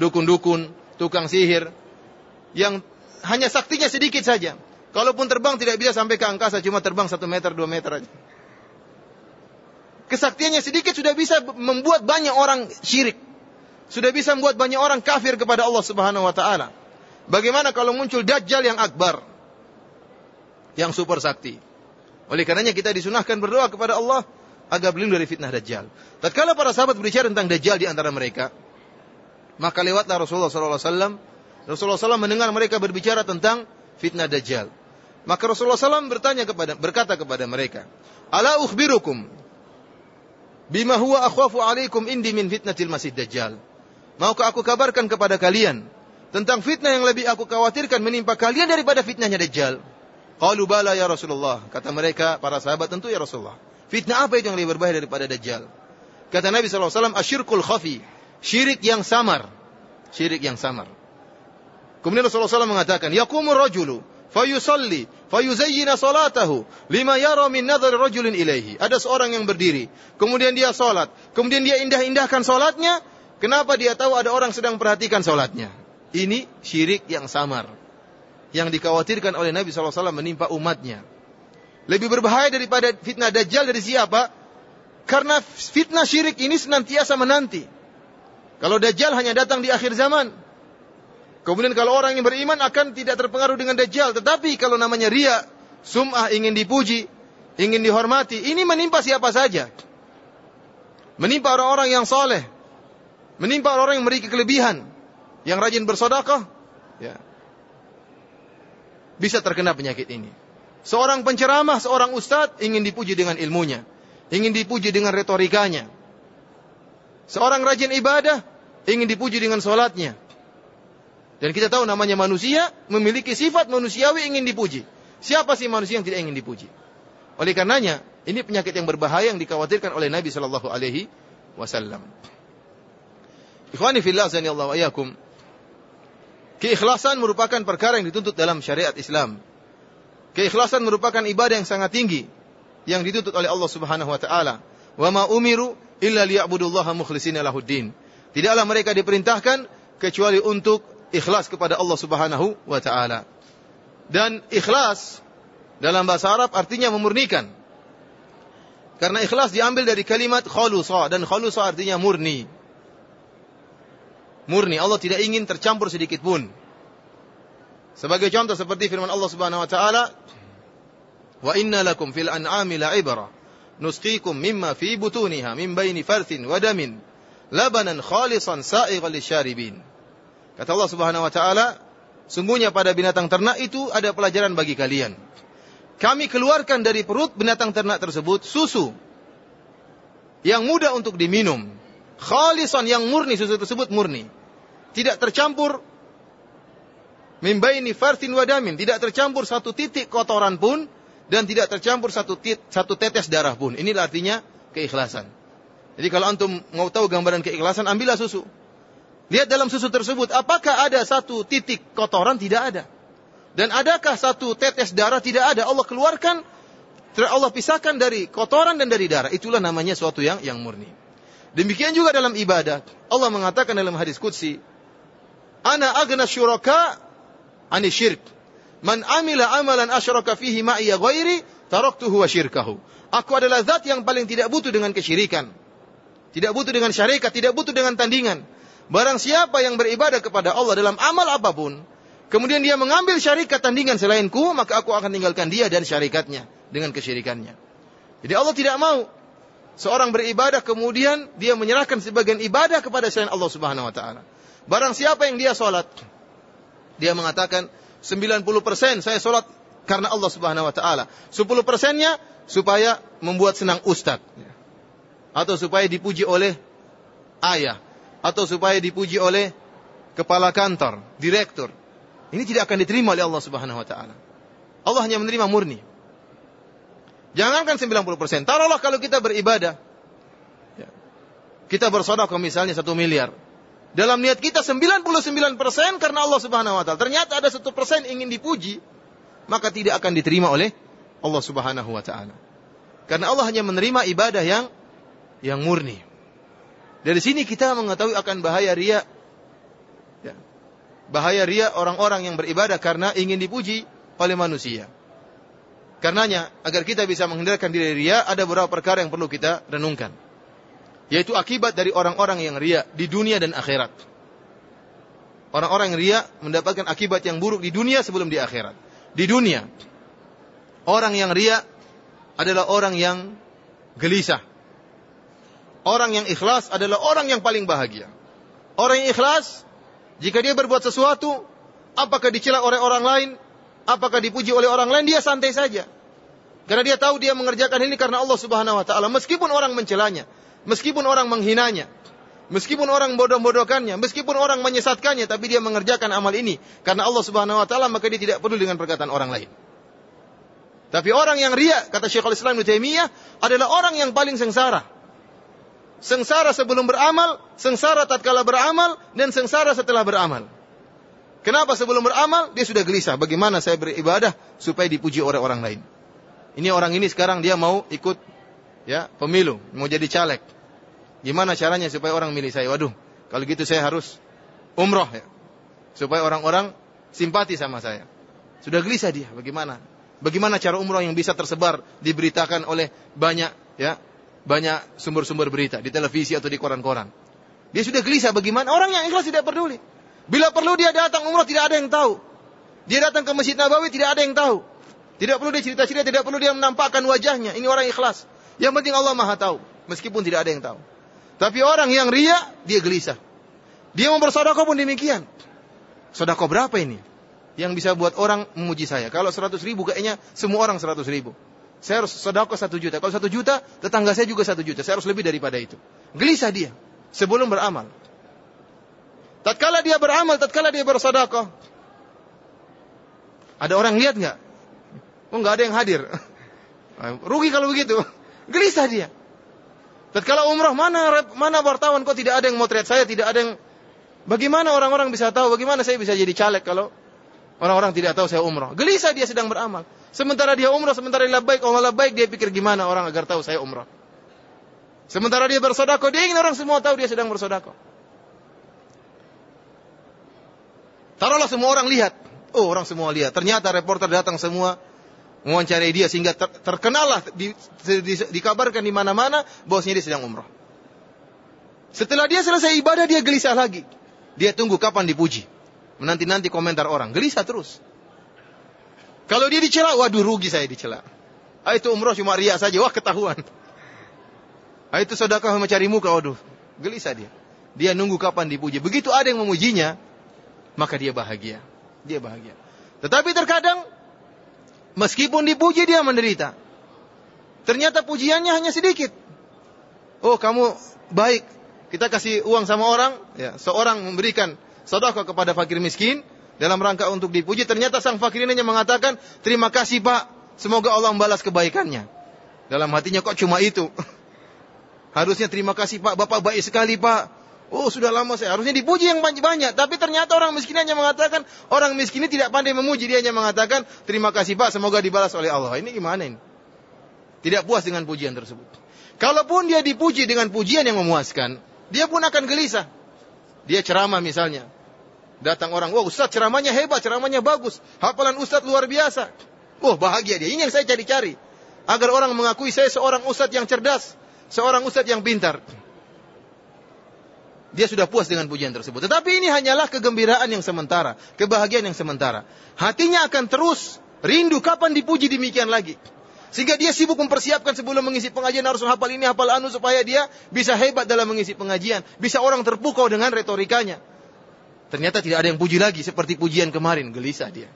Speaker 1: dukun-dukun, tukang sihir, yang hanya saktinya sedikit saja. Kalaupun terbang tidak bisa sampai ke angkasa, cuma terbang satu meter, dua meter aja. Kesaktiannya sedikit sudah bisa membuat banyak orang syirik. Sudah bisa membuat banyak orang kafir kepada Allah Subhanahu wa taala. Bagaimana kalau muncul dajjal yang akbar? Yang super sakti. Oleh karenanya kita disunahkan berdoa kepada Allah agar berlindung dari fitnah Dajjal. Tatkala para sahabat berbicara tentang Dajjal di antara mereka, maka lewatlah Rasulullah SAW. Rasulullah SAW mendengar mereka berbicara tentang fitnah Dajjal. Maka Rasulullah SAW bertanya kepada, berkata kepada mereka, Ala ukhbirukum bima huwa akhwafu alaikum indi min fitnatil masih Dajjal. Maukah aku kabarkan kepada kalian tentang fitnah yang lebih aku khawatirkan menimpa kalian daripada fitnahnya Dajjal? Qalu bala ya Rasulullah. Kata mereka, para sahabat tentu ya Rasulullah. Fitnah apa itu yang lebih berbahaya daripada Dajjal? Kata Nabi SAW, asyirkul khafi. Syirik yang samar. Syirik yang samar. Kemudian Rasulullah SAW mengatakan, Yakumur rajulu, fayusalli, fayuzayyina salatahu, lima yara min nadhar rajulin ilaihi. Ada seorang yang berdiri, kemudian dia salat, kemudian dia indah-indahkan salatnya, kenapa dia tahu ada orang sedang perhatikan salatnya? Ini syirik yang samar. Yang dikhawatirkan oleh Nabi SAW menimpa umatnya. Lebih berbahaya daripada fitnah dajjal dari siapa? Karena fitnah syirik ini senantiasa menanti. Kalau dajjal hanya datang di akhir zaman. Kemudian kalau orang yang beriman akan tidak terpengaruh dengan dajjal, tetapi kalau namanya ria, sum'ah ingin dipuji, ingin dihormati, ini menimpa siapa saja. Menimpa orang-orang yang soleh, menimpa orang-orang yang memiliki kelebihan, yang rajin bersodakoh, ya. Bisa terkena penyakit ini. Seorang penceramah, seorang ustadz ingin dipuji dengan ilmunya. Ingin dipuji dengan retorikanya. Seorang rajin ibadah ingin dipuji dengan sholatnya. Dan kita tahu namanya manusia memiliki sifat manusiawi ingin dipuji. Siapa sih manusia yang tidak ingin dipuji? Oleh karenanya, ini penyakit yang berbahaya yang dikhawatirkan oleh Nabi Shallallahu Alaihi Wasallam. Ikhwani fillah Allah wa ayakum. Keikhlasan merupakan perkara yang dituntut dalam syariat Islam. Keikhlasan merupakan ibadah yang sangat tinggi yang dituntut oleh Allah Subhanahu wa taala. Wa ma umiru illa liya'budullaha mukhlishina lahuddin. Tidaklah mereka diperintahkan kecuali untuk ikhlas kepada Allah Subhanahu wa taala. Dan ikhlas dalam bahasa Arab artinya memurnikan. Karena ikhlas diambil dari kalimat khalusa dan khalusa artinya murni. Murni Allah tidak ingin tercampur sedikit pun. Sebagai contoh seperti firman Allah Subhanahu wa taala, "Wa inna lakum fil an'ami la'ibra nusqikum mimma fi butuniha min baini farthin wa damin labanan khalisan sa'igan lisyaribin." Kata Allah Subhanahu wa taala, sungguhnya pada binatang ternak itu ada pelajaran bagi kalian. Kami keluarkan dari perut binatang ternak tersebut susu yang mudah untuk diminum. Khalisan yang murni, susu tersebut murni. Tidak tercampur mimbaini farsin wadamin. Tidak tercampur satu titik kotoran pun dan tidak tercampur satu, tit, satu tetes darah pun. Inilah artinya keikhlasan. Jadi kalau antum mau tahu gambaran keikhlasan, ambillah susu. Lihat dalam susu tersebut, apakah ada satu titik kotoran? Tidak ada. Dan adakah satu tetes darah? Tidak ada. Allah keluarkan, Allah pisahkan dari kotoran dan dari darah. Itulah namanya suatu yang yang murni. Demikian juga dalam ibadah. Allah mengatakan dalam hadis Qudsi, Ana agna syuraka ani syirk. Man amila amalan asyraka fihi ma'iya ghairi, taraktuhu wa syirkahu. Aku adalah zat yang paling tidak butuh dengan kesyirikan. Tidak butuh dengan syarikat, tidak butuh dengan tandingan. Barang siapa yang beribadah kepada Allah dalam amal apa pun, kemudian dia mengambil syarikat tandingan selainku, maka aku akan tinggalkan dia dan syarikatnya dengan kesyirikannya. Jadi Allah tidak mau seorang beribadah kemudian dia menyerahkan sebagian ibadah kepada selain Allah Subhanahu wa taala. Barang siapa yang dia salat, dia mengatakan 90% saya salat karena Allah Subhanahu wa taala. 10 persennya supaya membuat senang ustadz atau supaya dipuji oleh ayah atau supaya dipuji oleh kepala kantor, direktur. Ini tidak akan diterima oleh Allah Subhanahu wa taala. Allah hanya menerima murni. Jangankan 90%. Taruhlah kalau kita beribadah. Ya. Kita bersedekah misalnya satu miliar. Dalam niat kita 99% karena Allah Subhanahu wa taala. Ternyata ada satu persen ingin dipuji, maka tidak akan diterima oleh Allah Subhanahu wa taala. Karena Allah hanya menerima ibadah yang yang murni. Dari sini kita mengetahui akan bahaya ria. Ya. Bahaya ria orang-orang yang beribadah karena ingin dipuji oleh manusia. Karenanya, agar kita bisa menghindarkan diri ria, ada beberapa perkara yang perlu kita renungkan. Yaitu akibat dari orang-orang yang ria di dunia dan akhirat. Orang-orang yang ria mendapatkan akibat yang buruk di dunia sebelum di akhirat. Di dunia, orang yang ria adalah orang yang gelisah. Orang yang ikhlas adalah orang yang paling bahagia. Orang yang ikhlas, jika dia berbuat sesuatu, apakah dicela oleh orang lain, apakah dipuji oleh orang lain, dia santai saja. Karena dia tahu dia mengerjakan ini karena Allah Subhanahu wa taala, meskipun orang mencelanya, meskipun orang menghinanya, meskipun orang bodoh-bodohkannya, meskipun orang menyesatkannya, tapi dia mengerjakan amal ini karena Allah Subhanahu wa taala, maka dia tidak peduli dengan perkataan orang lain. Tapi orang yang ria, kata Syekhul Islam Ibnu Taimiyah, adalah orang yang paling sengsara sengsara sebelum beramal, sengsara tatkala beramal, dan sengsara setelah beramal. Kenapa sebelum beramal dia sudah gelisah? Bagaimana saya beribadah supaya dipuji oleh orang lain? Ini orang ini sekarang dia mau ikut ya pemilu, mau jadi caleg. Gimana caranya supaya orang milih saya? Waduh, kalau gitu saya harus umroh ya, supaya orang-orang simpati sama saya. Sudah gelisah dia, bagaimana? Bagaimana cara umroh yang bisa tersebar, diberitakan oleh banyak ya banyak sumber-sumber berita di televisi atau di koran-koran. Dia sudah gelisah bagaimana orang yang ikhlas tidak peduli. Bila perlu dia datang umrah tidak ada yang tahu. Dia datang ke Masjid Nabawi tidak ada yang tahu. Tidak perlu dia cerita-cerita, tidak perlu dia menampakkan wajahnya. Ini orang ikhlas. Yang penting Allah Maha tahu, meskipun tidak ada yang tahu. Tapi orang yang ria, dia gelisah. Dia mau bersedekah pun demikian. Sedekah berapa ini? Yang bisa buat orang memuji saya. Kalau 100 ribu kayaknya semua orang 100 ribu. Saya harus sedekah satu juta. Kalau satu juta, tetangga saya juga satu juta. Saya harus lebih daripada itu. Gelisah dia sebelum beramal. Tatkala dia beramal, tatkala dia bersedekah, ada orang lihat nggak? Oh nggak ada yang hadir. *laughs* Rugi kalau begitu. Gelisah dia. Tatkala umrah mana mana wartawan kok tidak ada yang motret saya, tidak ada yang Bagaimana orang-orang bisa tahu? Bagaimana saya bisa jadi caleg kalau orang-orang tidak tahu saya umrah? Gelisah dia sedang beramal. Sementara dia umrah, sementara dia baik, Allah baik, dia pikir gimana orang agar tahu saya umrah. Sementara dia bersodako, dia ingin orang semua tahu dia sedang bersodako. Taruhlah semua orang lihat. Oh, orang semua lihat. Ternyata reporter datang semua mewawancarai dia sehingga ter terkenallah di, di, dikabarkan di mana-mana bahwasanya dia sedang umrah. Setelah dia selesai ibadah dia gelisah lagi. Dia tunggu kapan dipuji. Menanti-nanti komentar orang. Gelisah terus. Kalau dia dicela, waduh rugi saya dicela. Ah, itu umroh cuma ria saja, wah ketahuan. Ah, itu sedekah mencari muka, waduh. Gelisah dia. Dia nunggu kapan dipuji. Begitu ada yang memujinya, maka dia bahagia. Dia bahagia. Tetapi terkadang meskipun dipuji dia menderita. Ternyata pujiannya hanya sedikit. Oh, kamu baik. Kita kasih uang sama orang, ya, seorang memberikan sedekah kepada fakir miskin dalam rangka untuk dipuji. Ternyata sang fakir ini mengatakan, "Terima kasih, Pak. Semoga Allah membalas kebaikannya." Dalam hatinya kok cuma itu. *laughs* Harusnya terima kasih Pak, Bapak baik sekali Pak. Oh sudah lama saya harusnya dipuji yang banyak-banyak. Tapi ternyata orang miskin hanya mengatakan orang miskin ini tidak pandai memuji. Dia hanya mengatakan terima kasih pak semoga dibalas oleh Allah. Ini gimana ini? Tidak puas dengan pujian tersebut. Kalaupun dia dipuji dengan pujian yang memuaskan, dia pun akan gelisah. Dia ceramah misalnya. Datang orang, wah Ustaz ceramahnya hebat, ceramahnya bagus. Hafalan Ustaz luar biasa. Wah bahagia dia. Ini yang saya cari-cari. Agar orang mengakui saya seorang Ustaz yang cerdas. Seorang Ustaz yang pintar. Dia sudah puas dengan pujian tersebut. Tetapi ini hanyalah kegembiraan yang sementara, kebahagiaan yang sementara. Hatinya akan terus rindu kapan dipuji demikian lagi. Sehingga dia sibuk mempersiapkan sebelum mengisi pengajian harus hafal ini, hafal anu supaya dia bisa hebat dalam mengisi pengajian. Bisa orang terpukau dengan retorikanya. Ternyata tidak ada yang puji lagi seperti pujian kemarin, gelisah dia.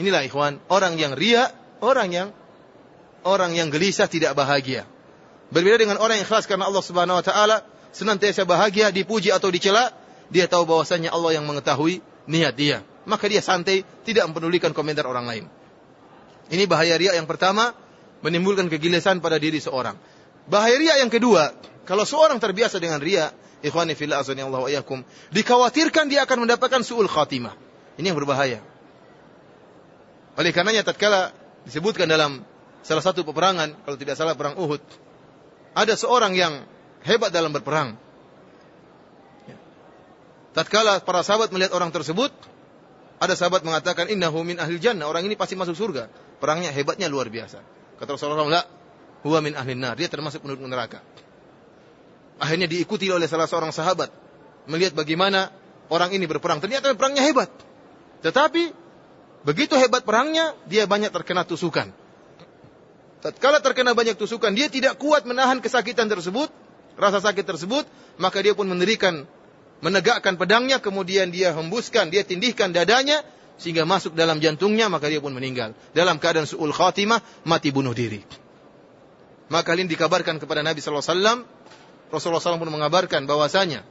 Speaker 1: Inilah ikhwan, orang yang ria, orang yang orang yang gelisah tidak bahagia. Berbeda dengan orang yang ikhlas karena Allah Subhanahu wa taala senantiasa bahagia, dipuji atau dicela, dia tahu bahwasanya Allah yang mengetahui niat dia. Maka dia santai, tidak mempedulikan komentar orang lain. Ini bahaya riak yang pertama, menimbulkan kegilisan pada diri seorang. Bahaya riak yang kedua, kalau seorang terbiasa dengan riak, ikhwani fillah azani Allah wa dikhawatirkan dia akan mendapatkan su'ul khatimah. Ini yang berbahaya. Oleh karenanya tatkala disebutkan dalam salah satu peperangan, kalau tidak salah perang Uhud, ada seorang yang hebat dalam berperang. Ya. Tatkala para sahabat melihat orang tersebut, ada sahabat mengatakan innahu min ahli jannah, orang ini pasti masuk surga. Perangnya hebatnya luar biasa. Kata Rasulullah SAW, huwa min ahli nar, dia termasuk penduduk neraka. Akhirnya diikuti oleh salah seorang sahabat melihat bagaimana orang ini berperang. Ternyata perangnya hebat. Tetapi begitu hebat perangnya, dia banyak terkena tusukan. Tatkala terkena banyak tusukan, dia tidak kuat menahan kesakitan tersebut, rasa sakit tersebut, maka dia pun mendirikan, menegakkan pedangnya, kemudian dia hembuskan, dia tindihkan dadanya, sehingga masuk dalam jantungnya, maka dia pun meninggal. Dalam keadaan su'ul khatimah, mati bunuh diri. Maka ini dikabarkan kepada Nabi SAW, Rasulullah SAW pun mengabarkan bahwasanya,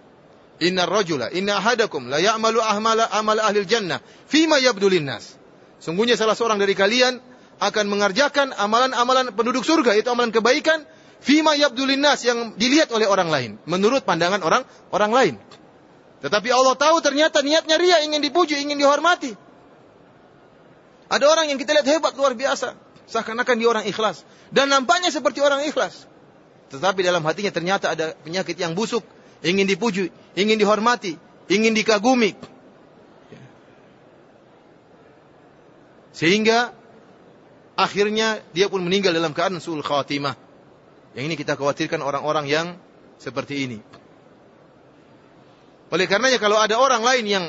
Speaker 1: Inna rajula, inna ahadakum, la ya'malu ahmala amal ahli jannah, fima yabdulin nas. Sungguhnya salah seorang dari kalian akan mengerjakan amalan-amalan penduduk surga, itu amalan kebaikan, Fima yabdulin nas yang dilihat oleh orang lain. Menurut pandangan orang orang lain. Tetapi Allah tahu ternyata niatnya ria ingin dipuji, ingin dihormati. Ada orang yang kita lihat hebat luar biasa. Seakan-akan dia orang ikhlas. Dan nampaknya seperti orang ikhlas. Tetapi dalam hatinya ternyata ada penyakit yang busuk. Ingin dipuji, ingin dihormati, ingin dikagumi. Sehingga akhirnya dia pun meninggal dalam keadaan sul khatimah. Yang ini kita khawatirkan orang-orang yang seperti ini. Oleh karenanya kalau ada orang lain yang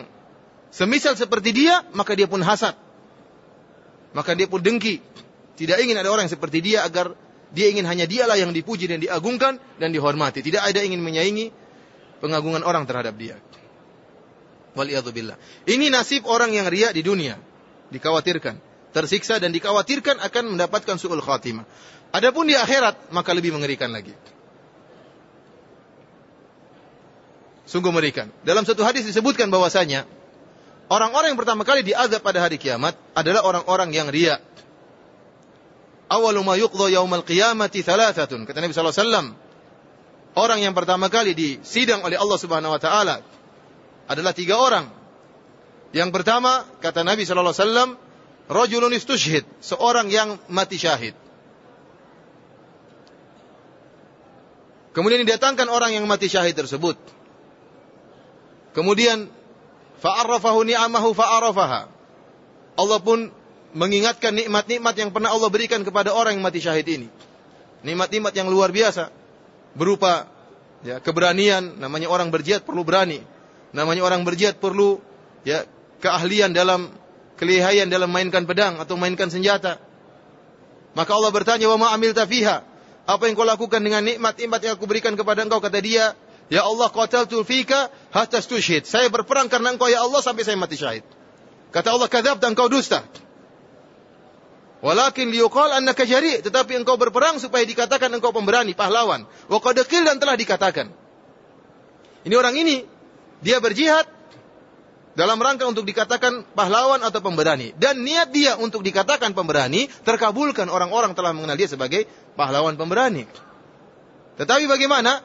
Speaker 1: semisal seperti dia, maka dia pun hasad. Maka dia pun dengki. Tidak ingin ada orang seperti dia agar dia ingin hanya dialah yang dipuji dan diagungkan dan dihormati. Tidak ada ingin menyaingi pengagungan orang terhadap dia. Waliyadzubillah. Ini nasib orang yang ria di dunia. Dikhawatirkan. Tersiksa dan dikhawatirkan akan mendapatkan su'ul khatimah. Adapun di akhirat maka lebih mengerikan lagi. Sungguh mengerikan. Dalam satu hadis disebutkan bahwasanya orang-orang yang pertama kali diazab pada hari kiamat adalah orang-orang yang riya. Awalu ma yuqdha yaumal qiyamati thalathatun. Kata Nabi sallallahu alaihi wasallam, orang yang pertama kali disidang oleh Allah Subhanahu wa taala adalah tiga orang. Yang pertama kata Nabi sallallahu alaihi wasallam, rajulun istushhid, seorang yang mati syahid. Kemudian didatangkan orang yang mati syahid tersebut. Kemudian fa'arrafahu ni'amahu fa'arafaha. Allah pun mengingatkan nikmat-nikmat yang pernah Allah berikan kepada orang yang mati syahid ini. Nikmat-nikmat yang luar biasa berupa ya keberanian, namanya orang berjihad perlu berani. Namanya orang berjihad perlu ya keahlian dalam kelihayan dalam mainkan pedang atau mainkan senjata. Maka Allah bertanya, "Wa ma amilta fiha?" Apa yang kau lakukan dengan nikmat-nikmat yang aku berikan kepada engkau? Kata dia, Ya Allah qataltu fika hatta stushhid. Saya berperang karena engkau ya Allah sampai saya mati syahid. Kata Allah kadzab dan engkau dusta. Walakin liyuqal annaka jari, tetapi engkau berperang supaya dikatakan engkau pemberani, pahlawan. Wa qad dan telah dikatakan. Ini orang ini dia berjihad dalam rangka untuk dikatakan pahlawan atau pemberani dan niat dia untuk dikatakan pemberani terkabulkan orang-orang telah mengenal dia sebagai pahlawan pemberani. Tetapi bagaimana?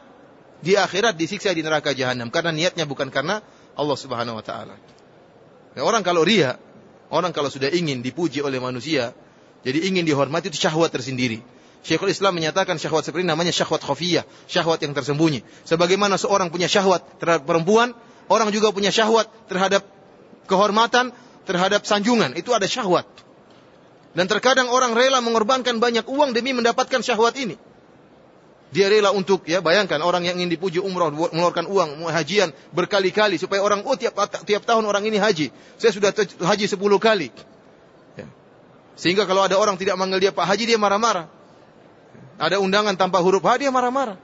Speaker 1: Di akhirat disiksa di neraka jahanam karena niatnya bukan karena Allah Subhanahu wa taala. Ya, orang kalau ria, orang kalau sudah ingin dipuji oleh manusia, jadi ingin dihormati itu syahwat tersendiri. Syekhul Islam menyatakan syahwat seperti ini namanya syahwat khafiyah, syahwat yang tersembunyi. Sebagaimana seorang punya syahwat terhadap perempuan, orang juga punya syahwat terhadap kehormatan, terhadap sanjungan. Itu ada syahwat. Dan terkadang orang rela mengorbankan banyak uang demi mendapatkan syahwat ini. Dia rela untuk ya bayangkan orang yang ingin dipuji umroh mengeluarkan uang hajian berkali-kali supaya orang oh tiap tiap tahun orang ini haji. Saya sudah haji 10 kali. Sehingga kalau ada orang tidak manggil dia Pak Haji, dia marah-marah. Ada undangan tanpa huruf H, dia marah-marah.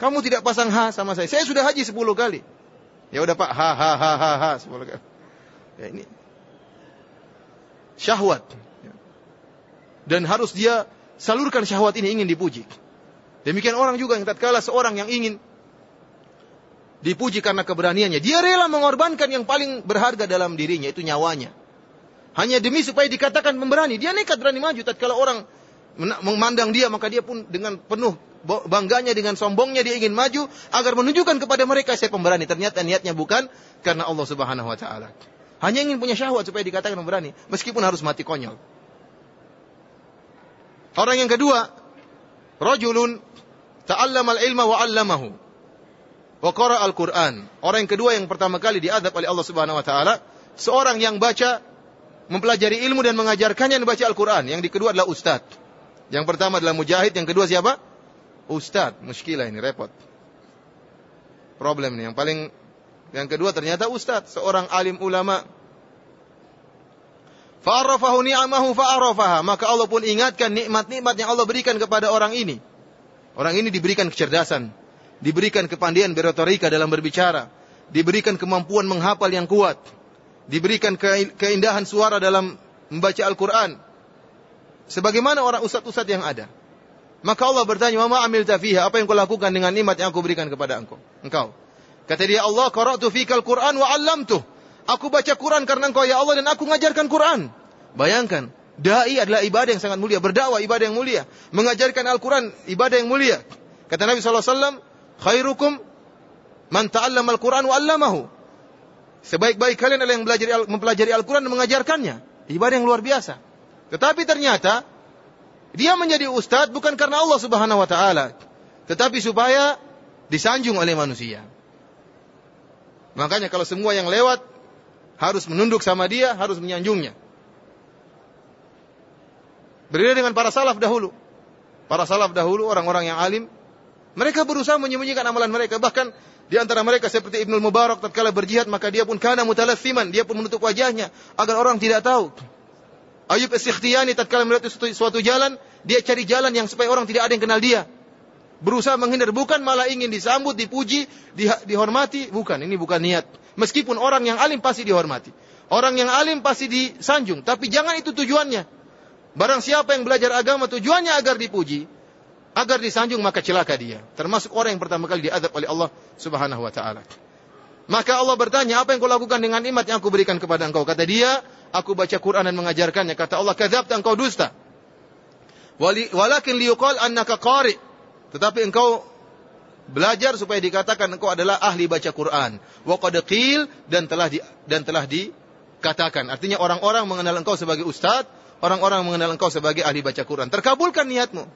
Speaker 1: Kamu tidak pasang H sama saya. Saya sudah haji 10 kali. Ya udah Pak, H, H, H, H, H, 10 kali. Ya ini. Syahwat. Dan harus dia salurkan syahwat ini ingin dipuji. Demikian orang juga yang tatkala seorang yang ingin dipuji karena keberaniannya, dia rela mengorbankan yang paling berharga dalam dirinya, itu nyawanya. Hanya demi supaya dikatakan pemberani. Dia nekat berani maju. Kalau orang memandang dia, maka dia pun dengan penuh bangganya, dengan sombongnya dia ingin maju agar menunjukkan kepada mereka saya pemberani. Ternyata niatnya bukan karena Allah Subhanahu wa taala. Hanya ingin punya syahwat supaya dikatakan pemberani, meskipun harus mati konyol. Orang yang kedua, rajulun ta'allama al-ilma wa 'allamahu. Wa qara al-Qur'an. Orang yang kedua yang pertama kali diadab oleh Allah Subhanahu wa taala, seorang yang baca mempelajari ilmu dan mengajarkannya dan baca Al-Quran. Yang kedua adalah ustad. Yang pertama adalah mujahid, yang kedua siapa? Ustad. Muskilah ini, repot. Problem ini. Yang paling, yang kedua ternyata ustad. Seorang alim ulama. Fa'arafahu ni'amahu fa'arafaha. Maka Allah pun ingatkan nikmat-nikmat yang Allah berikan kepada orang ini. Orang ini diberikan kecerdasan. Diberikan kepandaian berotorika dalam berbicara. Diberikan kemampuan menghafal yang kuat diberikan keindahan suara dalam membaca Al-Quran. Sebagaimana orang ustad-ustad yang ada. Maka Allah bertanya, Mama amil tafiha, apa yang kau lakukan dengan nikmat yang aku berikan kepada engkau? Engkau. Kata dia, Allah, qara'tu fikal Quran wa tuh. Aku baca Quran karena engkau ya Allah dan aku mengajarkan Quran. Bayangkan, dai adalah ibadah yang sangat mulia, berdakwah ibadah yang mulia, mengajarkan Al-Quran ibadah yang mulia. Kata Nabi SAW, khairukum man ta'allama Al-Quran wa 'allamahu. Sebaik-baik kalian adalah yang mempelajari Al-Quran dan mengajarkannya. Ibadah yang luar biasa. Tetapi ternyata dia menjadi ustadz bukan karena Allah Subhanahu wa taala, tetapi supaya disanjung oleh manusia. Makanya kalau semua yang lewat harus menunduk sama dia, harus menyanjungnya. Berbeda dengan para salaf dahulu. Para salaf dahulu, orang-orang yang alim, mereka berusaha menyembunyikan amalan mereka. Bahkan di antara mereka seperti Ibnu Mubarak tatkala berjihad maka dia pun kana mutalathiman, dia pun menutup wajahnya agar orang tidak tahu. Ayub As-Sikhtiyani tatkala melihat suatu, suatu jalan, dia cari jalan yang supaya orang tidak ada yang kenal dia. Berusaha menghindar, bukan malah ingin disambut, dipuji, di, dihormati, bukan, ini bukan niat. Meskipun orang yang alim pasti dihormati. Orang yang alim pasti disanjung, tapi jangan itu tujuannya. Barang siapa yang belajar agama tujuannya agar dipuji, agar disanjung maka celaka dia. Termasuk orang yang pertama kali diadab oleh Allah Subhanahu wa taala. Maka Allah bertanya, apa yang kau lakukan dengan nikmat yang aku berikan kepada engkau? Kata dia, aku baca Quran dan mengajarkannya. Kata Allah, kadzabta engkau dusta. Walakin liyuqal annaka qari. Tetapi engkau belajar supaya dikatakan engkau adalah ahli baca Quran. Wa qad dan telah di, dan telah dikatakan. Artinya orang-orang mengenal engkau sebagai ustaz, orang-orang mengenal engkau sebagai ahli baca Quran. Terkabulkan niatmu.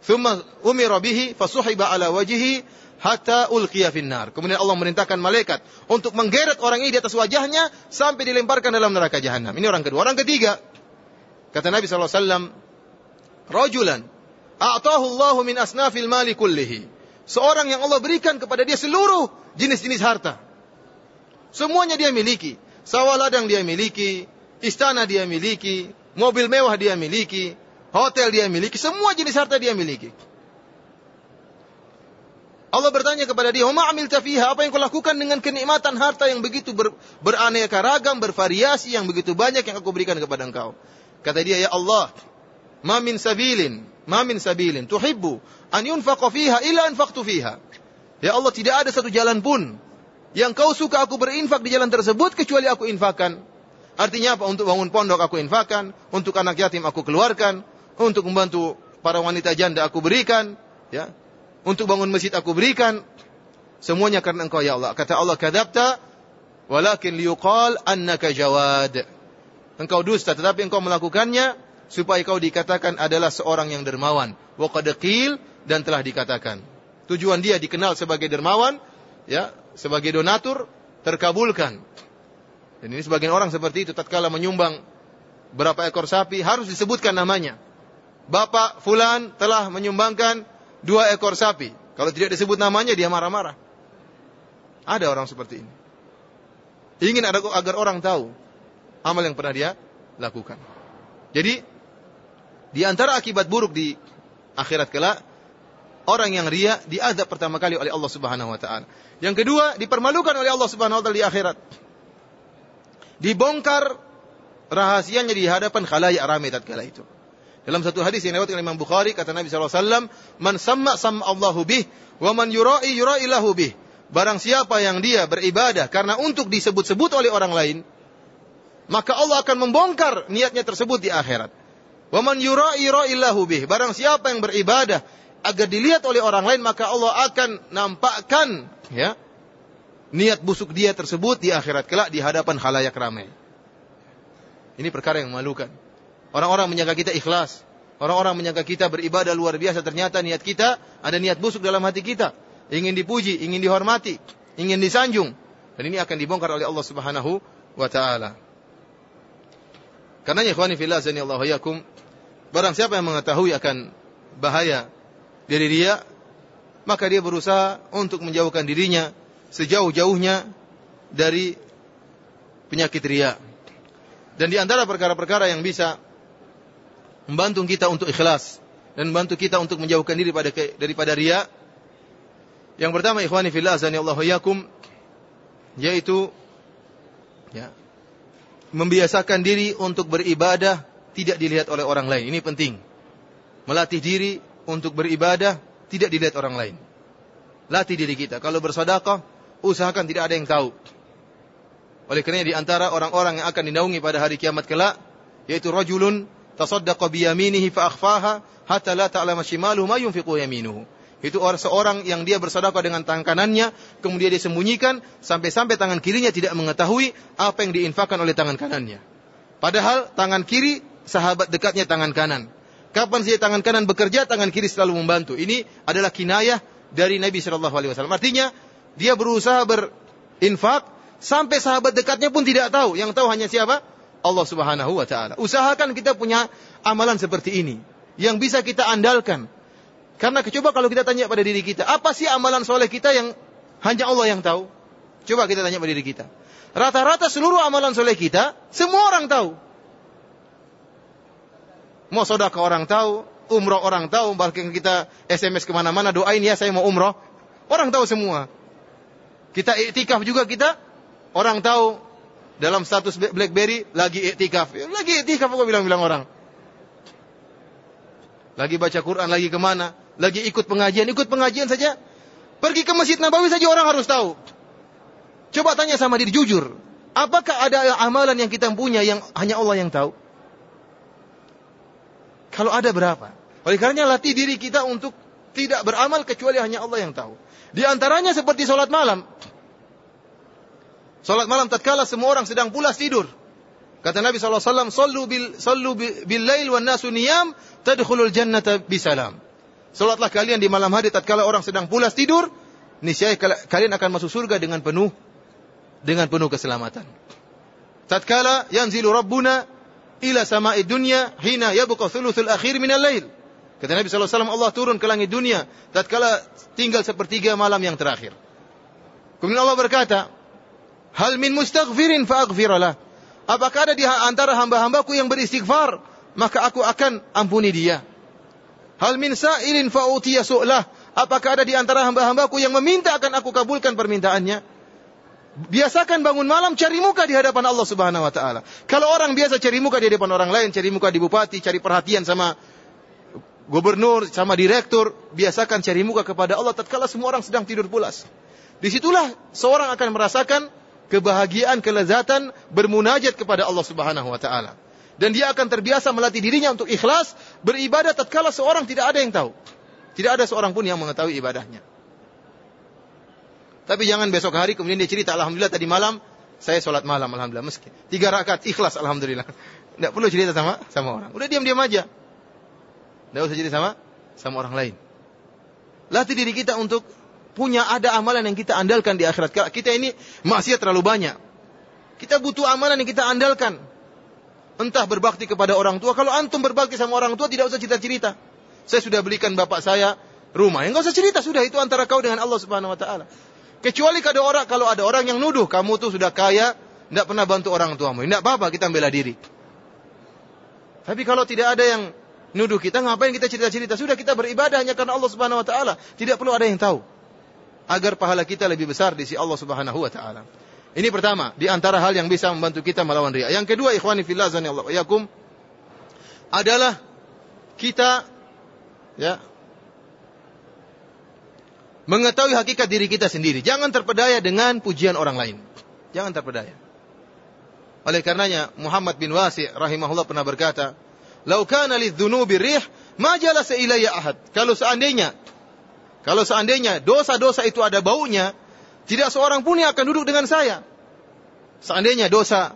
Speaker 1: Thumma umira bihi fasuhiba ala wajhihi hatta ulqiya finnar. Kemudian Allah merintahkan malaikat untuk menggeret orang ini di atas wajahnya sampai dilemparkan dalam neraka jahanam. Ini orang kedua. Orang ketiga, kata Nabi wasallam, rajulan a'tahu Allahu min asnafil mali kullihi. Seorang yang Allah berikan kepada dia seluruh jenis-jenis harta. Semuanya dia miliki. Sawah ladang dia miliki, istana dia miliki, mobil mewah dia miliki, hotel dia miliki, semua jenis harta dia miliki. Allah bertanya kepada dia, "Ma amilta fiha? Apa yang kau lakukan dengan kenikmatan harta yang begitu ber, beraneka ragam, bervariasi yang begitu banyak yang aku berikan kepada engkau?" Kata dia, "Ya Allah, ma min sabilin, ma min sabilin tuhibbu an yunfaqa fiha illa anfaqtu fiha." Ya Allah, tidak ada satu jalan pun yang kau suka aku berinfak di jalan tersebut kecuali aku infakkan. Artinya apa? Untuk bangun pondok aku infakkan, untuk anak yatim aku keluarkan, untuk membantu para wanita janda aku berikan, ya. Untuk bangun masjid aku berikan. Semuanya karena engkau ya Allah. Kata Allah, "Kadzabta walakin liyuqal annaka jawad." Engkau dusta tetapi engkau melakukannya supaya kau dikatakan adalah seorang yang dermawan. Wa qad dan telah dikatakan. Tujuan dia dikenal sebagai dermawan, ya, sebagai donatur terkabulkan. Dan ini sebagian orang seperti itu tatkala menyumbang berapa ekor sapi harus disebutkan namanya. Bapak fulan telah menyumbangkan dua ekor sapi. Kalau tidak disebut namanya dia marah-marah. Ada orang seperti ini. Ingin agar orang tahu amal yang pernah dia lakukan. Jadi di antara akibat buruk di akhirat kelak orang yang ria diazab pertama kali oleh Allah Subhanahu wa taala. Yang kedua, dipermalukan oleh Allah Subhanahu wa taala di akhirat. Dibongkar rahasianya di hadapan khalayak ramai tatkala itu. Dalam satu hadis yang lewat oleh Imam Bukhari kata Nabi SAW, "Man samma samma Allahu bih, wa man yurai yurai lahu bih." Barang siapa yang dia beribadah karena untuk disebut-sebut oleh orang lain, maka Allah akan membongkar niatnya tersebut di akhirat. Wa man yurai yurai lahu bih. Barang siapa yang beribadah agar dilihat oleh orang lain maka Allah akan nampakkan ya niat busuk dia tersebut di akhirat kelak di hadapan khalayak ramai. Ini perkara yang memalukan. Orang-orang menyangka kita ikhlas. Orang-orang menyangka kita beribadah luar biasa. Ternyata niat kita ada niat busuk dalam hati kita. Ingin dipuji, ingin dihormati, ingin disanjung. Dan ini akan dibongkar oleh Allah Subhanahu wa taala. Karena ikhwani fillah Allah yakum, barang siapa yang mengetahui akan bahaya dari dia, maka dia berusaha untuk menjauhkan dirinya sejauh-jauhnya dari penyakit ria. Dan di antara perkara-perkara yang bisa membantu kita untuk ikhlas dan membantu kita untuk menjauhkan diri pada daripada ria. Yang pertama ikhwani fillah Allah yakum yaitu ya membiasakan diri untuk beribadah tidak dilihat oleh orang lain. Ini penting. Melatih diri untuk beribadah tidak dilihat orang lain. Latih diri kita. Kalau bersedekah, usahakan tidak ada yang tahu. Oleh kerana di antara orang-orang yang akan dinaungi pada hari kiamat kelak, yaitu rajulun tasaddaqa bi yaminihi fa akhfaha hatta la ta'lama shimaluhu ma yunfiqu yaminuhu. Itu orang seorang yang dia bersedekah dengan tangan kanannya, kemudian dia sembunyikan sampai-sampai tangan kirinya tidak mengetahui apa yang diinfakkan oleh tangan kanannya. Padahal tangan kiri sahabat dekatnya tangan kanan. Kapan saja tangan kanan bekerja, tangan kiri selalu membantu. Ini adalah kinayah dari Nabi Shallallahu Alaihi Wasallam. Artinya dia berusaha berinfak sampai sahabat dekatnya pun tidak tahu. Yang tahu hanya siapa? Allah Subhanahu Wa Taala. Usahakan kita punya amalan seperti ini yang bisa kita andalkan. Karena coba kalau kita tanya pada diri kita, apa sih amalan soleh kita yang hanya Allah yang tahu? Coba kita tanya pada diri kita. Rata-rata seluruh amalan soleh kita, semua orang tahu. Mau ke orang tahu, umroh orang tahu, bahkan kita SMS ke mana-mana, doain ya saya mau umroh. Orang tahu semua. Kita iktikaf juga kita, orang tahu dalam status BlackBerry lagi iktikaf. Lagi iktikaf aku bilang-bilang orang. Lagi baca Quran, lagi ke mana? Lagi ikut pengajian, ikut pengajian saja. Pergi ke Masjid Nabawi saja orang harus tahu. Coba tanya sama diri jujur. Apakah ada amalan yang kita punya yang hanya Allah yang tahu? Kalau ada berapa? Oleh karenanya latih diri kita untuk tidak beramal kecuali hanya Allah yang tahu. Di antaranya seperti sholat malam. Sholat malam tatkala semua orang sedang pulas tidur. Kata Nabi SAW, Sallu bil, sallu bil lail wa nasu niyam, tadkhulul jannata bisalam. Sholatlah kalian di malam hari tatkala orang sedang pulas tidur, niscaya kalian akan masuk surga dengan penuh dengan penuh keselamatan. Tatkala yanzilu rabbuna ila sama'i dunya hina yabqa thuluthul akhir minal lail. Kata Nabi SAW, Allah turun ke langit dunia tatkala tinggal sepertiga malam yang terakhir. Kemudian Allah berkata, Hal min mustaghfirin fa'aghfiralah. Apakah ada di antara hamba-hambaku yang beristighfar? Maka aku akan ampuni dia. Hal min sa'ilin fa'utiya su'lah. Apakah ada di antara hamba-hambaku yang meminta akan aku kabulkan permintaannya? Biasakan bangun malam cari muka di hadapan Allah Subhanahu wa taala. Kalau orang biasa cari muka di hadapan orang lain, cari muka di bupati, cari perhatian sama gubernur, sama direktur, biasakan cari muka kepada Allah tatkala semua orang sedang tidur pulas. Di situlah seorang akan merasakan kebahagiaan, kelezatan bermunajat kepada Allah Subhanahu wa taala. Dan dia akan terbiasa melatih dirinya untuk ikhlas beribadah tatkala seorang tidak ada yang tahu. Tidak ada seorang pun yang mengetahui ibadahnya. Tapi jangan besok hari kemudian dia cerita, Alhamdulillah tadi malam saya sholat malam, Alhamdulillah. Meski tiga rakaat ikhlas, Alhamdulillah. *laughs* Tidak perlu cerita sama sama orang. Udah diam-diam aja. Tidak usah cerita sama sama orang lain. Latih diri kita untuk punya ada amalan yang kita andalkan di akhirat. Kita ini maksiat terlalu banyak. Kita butuh amalan yang kita andalkan. Entah berbakti kepada orang tua. Kalau antum berbakti sama orang tua tidak usah cerita-cerita. Saya sudah belikan bapak saya rumah. Yang nggak usah cerita sudah itu antara kau dengan Allah Subhanahu Wa Taala. Kecuali kalau orang kalau ada orang yang nuduh kamu tuh sudah kaya, tidak pernah bantu orang tuamu. Tidak apa-apa kita bela diri. Tapi kalau tidak ada yang nuduh kita, ngapain kita cerita-cerita? Sudah kita beribadah hanya karena Allah Subhanahu wa taala. Tidak perlu ada yang tahu. Agar pahala kita lebih besar di sisi Allah Subhanahu wa taala. Ini pertama, di antara hal yang bisa membantu kita melawan riya. Yang kedua, ikhwani fillah Allah yakum adalah kita ya mengetahui hakikat diri kita sendiri. Jangan terpedaya dengan pujian orang lain. Jangan terpedaya. Oleh karenanya Muhammad bin Wasi rahimahullah pernah berkata, "Lau kana lidzunubi rih, ma jalasa ahad." Kalau seandainya kalau seandainya dosa-dosa itu ada baunya, tidak seorang pun yang akan duduk dengan saya. Seandainya dosa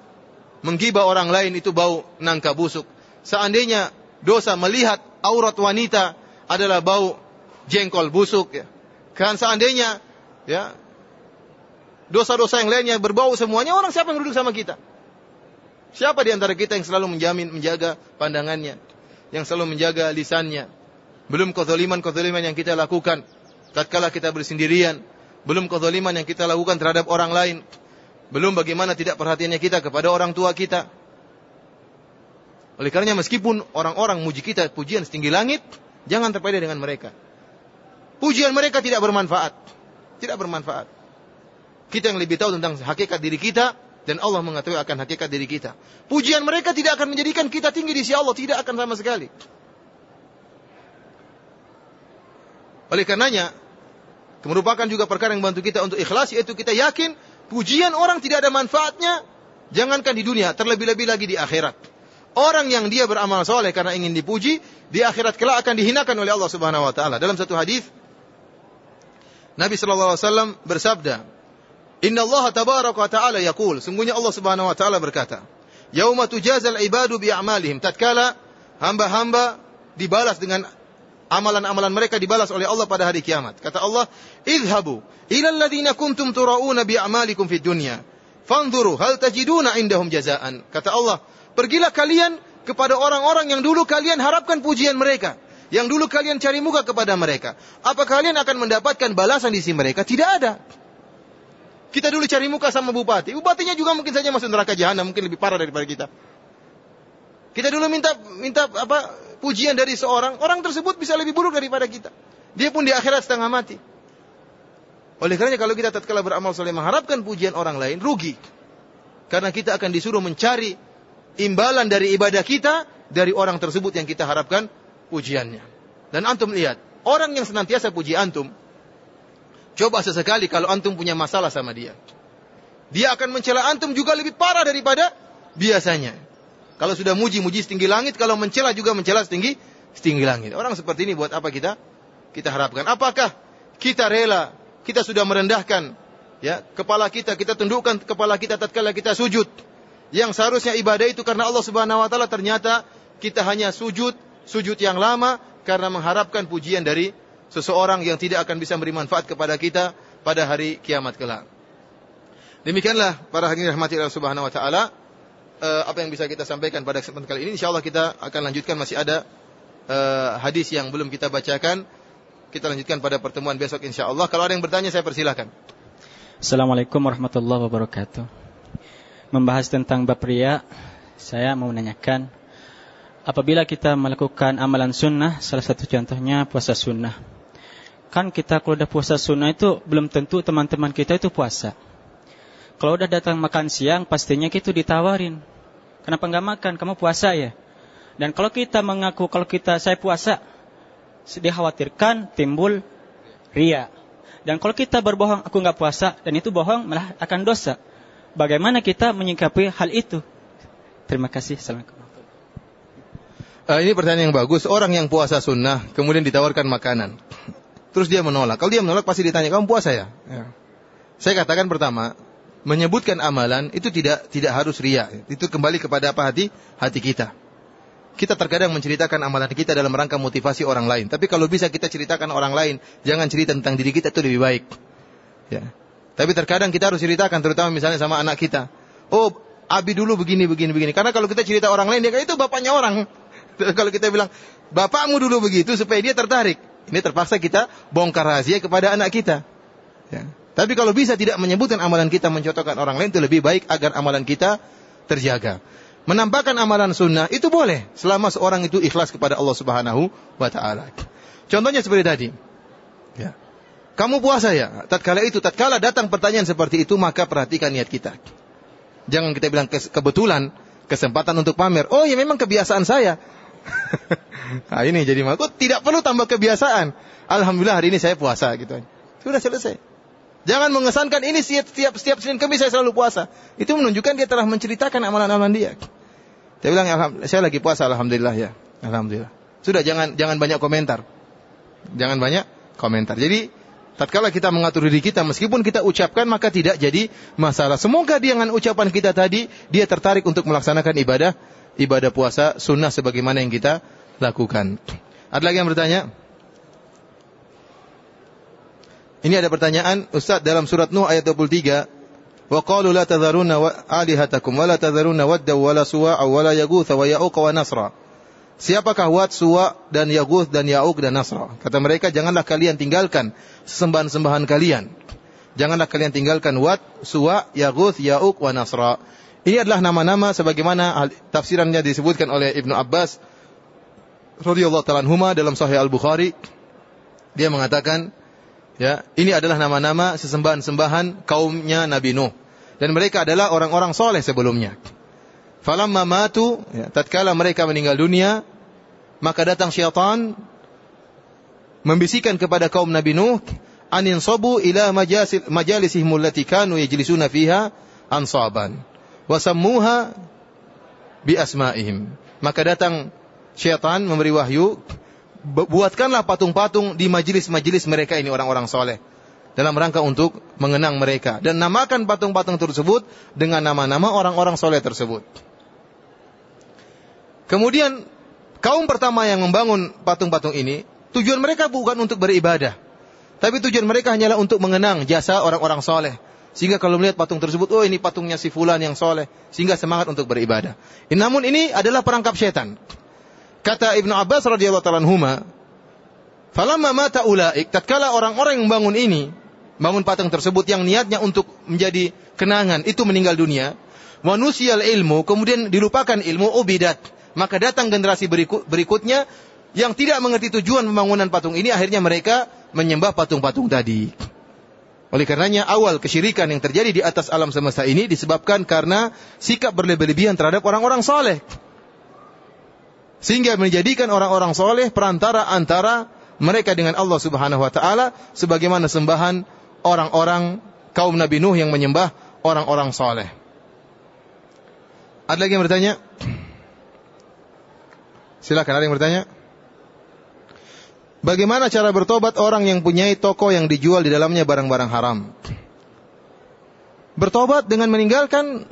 Speaker 1: menggibah orang lain itu bau nangka busuk. Seandainya dosa melihat aurat wanita adalah bau jengkol busuk ya kan seandainya ya dosa-dosa yang lainnya berbau semuanya orang siapa yang duduk sama kita? Siapa di antara kita yang selalu menjamin menjaga pandangannya, yang selalu menjaga lisannya? Belum kezaliman-kezaliman yang kita lakukan tatkala kita bersendirian, belum kezaliman yang kita lakukan terhadap orang lain, belum bagaimana tidak perhatiannya kita kepada orang tua kita. Oleh karenanya meskipun orang-orang muji kita pujian setinggi langit, jangan terpedaya dengan mereka. Pujian mereka tidak bermanfaat. Tidak bermanfaat. Kita yang lebih tahu tentang hakikat diri kita dan Allah mengetahui akan hakikat diri kita. Pujian mereka tidak akan menjadikan kita tinggi di sisi Allah, tidak akan sama sekali. Oleh karenanya, merupakan juga perkara yang membantu kita untuk ikhlas yaitu kita yakin pujian orang tidak ada manfaatnya jangankan di dunia, terlebih-lebih lagi di akhirat. Orang yang dia beramal soleh karena ingin dipuji, di akhirat kelak akan dihinakan oleh Allah Subhanahu wa taala. Dalam satu hadis Nabi sallallahu alaihi wasallam bersabda, "Inna Allah tabaraka wa ta'ala yaqul." Sungguhnya Allah Subhanahu wa taala berkata, "Yauma tujazal ibadu bi a'malihim." Tatkala hamba-hamba dibalas dengan amalan-amalan mereka dibalas oleh Allah pada hari kiamat. Kata Allah, "Idhabu ila alladziina kuntum turauna bi a'malikum fid dunya. Fanzuru hal tajiduna indahum jazaan." Kata Allah, "Pergilah kalian kepada orang-orang yang dulu kalian harapkan pujian mereka." yang dulu kalian cari muka kepada mereka. Apa kalian akan mendapatkan balasan di sisi mereka? Tidak ada. Kita dulu cari muka sama bupati. Bupatinya juga mungkin saja masuk neraka jahanam, mungkin lebih parah daripada kita. Kita dulu minta minta apa pujian dari seorang, orang tersebut bisa lebih buruk daripada kita. Dia pun di akhirat setengah mati. Oleh karena kalau kita tatkala beramal soleh mengharapkan pujian orang lain, rugi. Karena kita akan disuruh mencari imbalan dari ibadah kita dari orang tersebut yang kita harapkan pujiannya. Dan antum lihat, orang yang senantiasa puji antum, coba sesekali kalau antum punya masalah sama dia. Dia akan mencela antum juga lebih parah daripada biasanya. Kalau sudah muji-muji setinggi langit, kalau mencela juga mencela setinggi setinggi langit. Orang seperti ini buat apa kita? Kita harapkan. Apakah kita rela, kita sudah merendahkan ya kepala kita, kita tundukkan kepala kita tatkala kita sujud. Yang seharusnya ibadah itu karena Allah Subhanahu wa taala ternyata kita hanya sujud sujud yang lama karena mengharapkan pujian dari seseorang yang tidak akan bisa memberi manfaat kepada kita pada hari kiamat kelak. Demikianlah para hadirin rahmati Allah Subhanahu wa taala uh, apa yang bisa kita sampaikan pada kesempatan kali ini insyaallah kita akan lanjutkan masih ada uh, hadis yang belum kita bacakan. Kita lanjutkan pada pertemuan besok insyaallah. Kalau ada yang bertanya saya persilahkan.
Speaker 2: Assalamualaikum warahmatullahi wabarakatuh. Membahas tentang bab riya, saya mau menanyakan apabila kita melakukan amalan sunnah, salah satu contohnya puasa sunnah. kan kita kalau udah puasa sunnah itu belum tentu teman-teman kita itu puasa. Kalau udah datang makan siang, pastinya kita ditawarin. Kenapa nggak makan? Kamu puasa ya? Dan kalau kita mengaku kalau kita saya puasa, dikhawatirkan timbul ria. Dan kalau kita berbohong, aku nggak puasa, dan itu bohong malah akan dosa. Bagaimana kita menyikapi hal itu? Terima kasih. Assalamualaikum.
Speaker 1: Uh, ini pertanyaan yang bagus. Orang yang puasa sunnah, kemudian ditawarkan makanan. Terus dia menolak. Kalau dia menolak pasti ditanya, kamu puasa ya? ya. Saya katakan pertama, menyebutkan amalan itu tidak tidak harus ria. Itu kembali kepada apa hati hati kita. Kita terkadang menceritakan amalan kita dalam rangka motivasi orang lain. Tapi kalau bisa kita ceritakan orang lain, jangan cerita tentang diri kita itu lebih baik. Ya. Tapi terkadang kita harus ceritakan, terutama misalnya sama anak kita. Oh, Abi dulu begini, begini, begini. Karena kalau kita cerita orang lain, dia itu bapaknya orang. *laughs* kalau kita bilang, bapakmu dulu begitu, supaya dia tertarik. Ini terpaksa kita bongkar rahasia kepada anak kita. Ya. Tapi kalau bisa tidak menyebutkan amalan kita mencontohkan orang lain itu lebih baik agar amalan kita terjaga. Menampakkan amalan sunnah itu boleh selama seorang itu ikhlas kepada Allah Subhanahu wa taala. Contohnya seperti tadi. Ya. Kamu puasa ya? Tatkala itu, tatkala datang pertanyaan seperti itu, maka perhatikan niat kita. Jangan kita bilang kebetulan, kesempatan untuk pamer. Oh ya memang kebiasaan saya. nah *laughs* ini jadi maku tidak perlu tambah kebiasaan. Alhamdulillah hari ini saya puasa gitu. Sudah selesai. Jangan mengesankan ini setiap setiap, setiap Senin Kamis saya selalu puasa. Itu menunjukkan dia telah menceritakan amalan-amalan dia. Dia bilang saya lagi puasa alhamdulillah ya. Alhamdulillah. Sudah jangan jangan banyak komentar. Jangan banyak komentar. Jadi tatkala kita mengatur diri kita meskipun kita ucapkan maka tidak jadi masalah. Semoga dengan ucapan kita tadi dia tertarik untuk melaksanakan ibadah ibadah puasa sunnah sebagaimana yang kita lakukan. Ada lagi yang bertanya? Ini ada pertanyaan, Ustaz dalam surat Nuh ayat 23, "Wa qalu la tadharunna alihatakum wa la tadharunna wadda wa la suwa'a wa la yaghutha wa ya'uq wa nasra." Siapakah Wad, Suwa dan Yaguth dan Ya'uq dan Nasra? Kata mereka, janganlah kalian tinggalkan sembahan-sembahan kalian. Janganlah kalian tinggalkan Wad, Suwa, Yaguth, Ya'uq, wa Nasra. Ini adalah nama-nama sebagaimana tafsirannya disebutkan oleh Ibnu Abbas radhiyallahu taala anhuma dalam Sahih Al-Bukhari. Dia mengatakan, ya, ini adalah nama-nama sesembahan-sembahan kaumnya Nabi Nuh dan mereka adalah orang-orang soleh sebelumnya. Falamma matu, ya, tatkala mereka meninggal dunia, maka datang syaitan membisikkan kepada kaum Nabi Nuh, anin sabu ila majalisihim allati kanu yajlisuna fiha ansaban wasammuha bi asma'ihim. Maka datang syaitan memberi wahyu, buatkanlah patung-patung di majelis-majelis mereka ini orang-orang soleh. Dalam rangka untuk mengenang mereka. Dan namakan patung-patung tersebut dengan nama-nama orang-orang soleh tersebut. Kemudian kaum pertama yang membangun patung-patung ini, tujuan mereka bukan untuk beribadah. Tapi tujuan mereka hanyalah untuk mengenang jasa orang-orang soleh. Sehingga kalau melihat patung tersebut, oh ini patungnya si fulan yang soleh. Sehingga semangat untuk beribadah. Namun ini adalah perangkap setan. Kata Ibnu Abbas radhiyallahu taala anhuma, "Falamma mata ulaik, tatkala orang-orang yang bangun ini, bangun patung tersebut yang niatnya untuk menjadi kenangan, itu meninggal dunia, manusial ilmu, kemudian dilupakan ilmu ubidat. Maka datang generasi berikut, berikutnya yang tidak mengerti tujuan pembangunan patung ini, akhirnya mereka menyembah patung-patung tadi. Oleh karenanya awal kesyirikan yang terjadi di atas alam semesta ini disebabkan karena sikap berlebih-lebihan terhadap orang-orang soleh. Sehingga menjadikan orang-orang soleh perantara antara mereka dengan Allah subhanahu wa ta'ala sebagaimana sembahan orang-orang kaum Nabi Nuh yang menyembah orang-orang soleh. Ada lagi yang bertanya? Silakan ada yang bertanya? Bagaimana cara bertobat orang yang punya toko yang dijual di dalamnya barang-barang haram? Bertobat dengan meninggalkan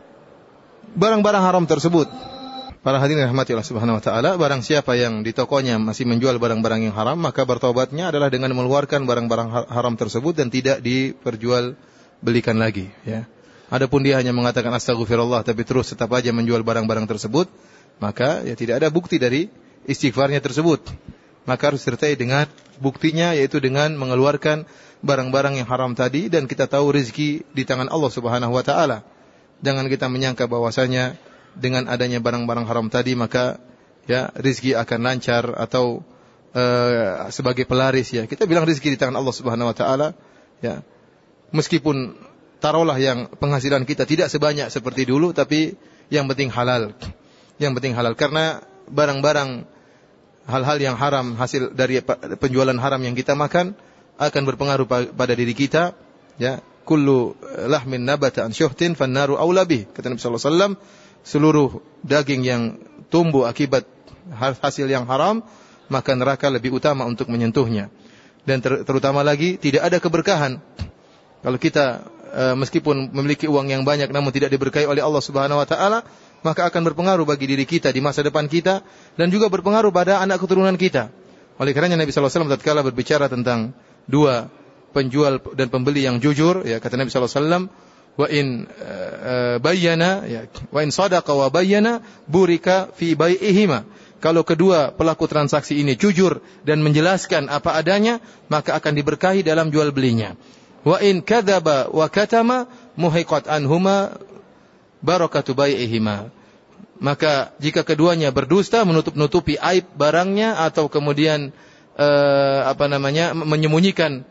Speaker 1: barang-barang haram tersebut. Para hadirin rahmati Allah Subhanahu wa taala, barang siapa yang di tokonya masih menjual barang-barang yang haram, maka bertobatnya adalah dengan mengeluarkan barang-barang haram tersebut dan tidak diperjual belikan lagi, ya. Adapun dia hanya mengatakan astagfirullah tapi terus tetap aja menjual barang-barang tersebut, maka ya tidak ada bukti dari istighfarnya tersebut maka harus disertai dengan buktinya yaitu dengan mengeluarkan barang-barang yang haram tadi dan kita tahu rezeki di tangan Allah Subhanahu wa taala. Jangan kita menyangka bahwasanya dengan adanya barang-barang haram tadi maka ya rezeki akan lancar atau uh, sebagai pelaris ya. Kita bilang rezeki di tangan Allah Subhanahu wa taala ya. Meskipun taruhlah yang penghasilan kita tidak sebanyak seperti dulu tapi yang penting halal. Yang penting halal karena barang-barang hal-hal yang haram hasil dari penjualan haram yang kita makan akan berpengaruh pada diri kita ya kullu lahmin nabata an syuhtin fannaru aula bih kata Nabi sallallahu alaihi wasallam seluruh daging yang tumbuh akibat hasil yang haram maka neraka lebih utama untuk menyentuhnya. Dan ter terutama lagi tidak ada keberkahan. Kalau kita e, meskipun memiliki uang yang banyak namun tidak diberkahi oleh Allah Subhanahu wa taala maka akan berpengaruh bagi diri kita di masa depan kita dan juga berpengaruh pada anak keturunan kita. Oleh karenanya Nabi sallallahu alaihi wasallam tatkala berbicara tentang dua penjual dan pembeli yang jujur ya kata Nabi wasallam wa in uh, bayyana ya wa in sadaqa wa bayyana burika fi bai'ihima. Kalau kedua pelaku transaksi ini jujur dan menjelaskan apa adanya maka akan diberkahi dalam jual belinya. Wa in kadzaba wa katama muhiqat anhuma barakatu bai'ihima. Maka jika keduanya berdusta menutup-nutupi aib barangnya atau kemudian uh, apa namanya menyembunyikan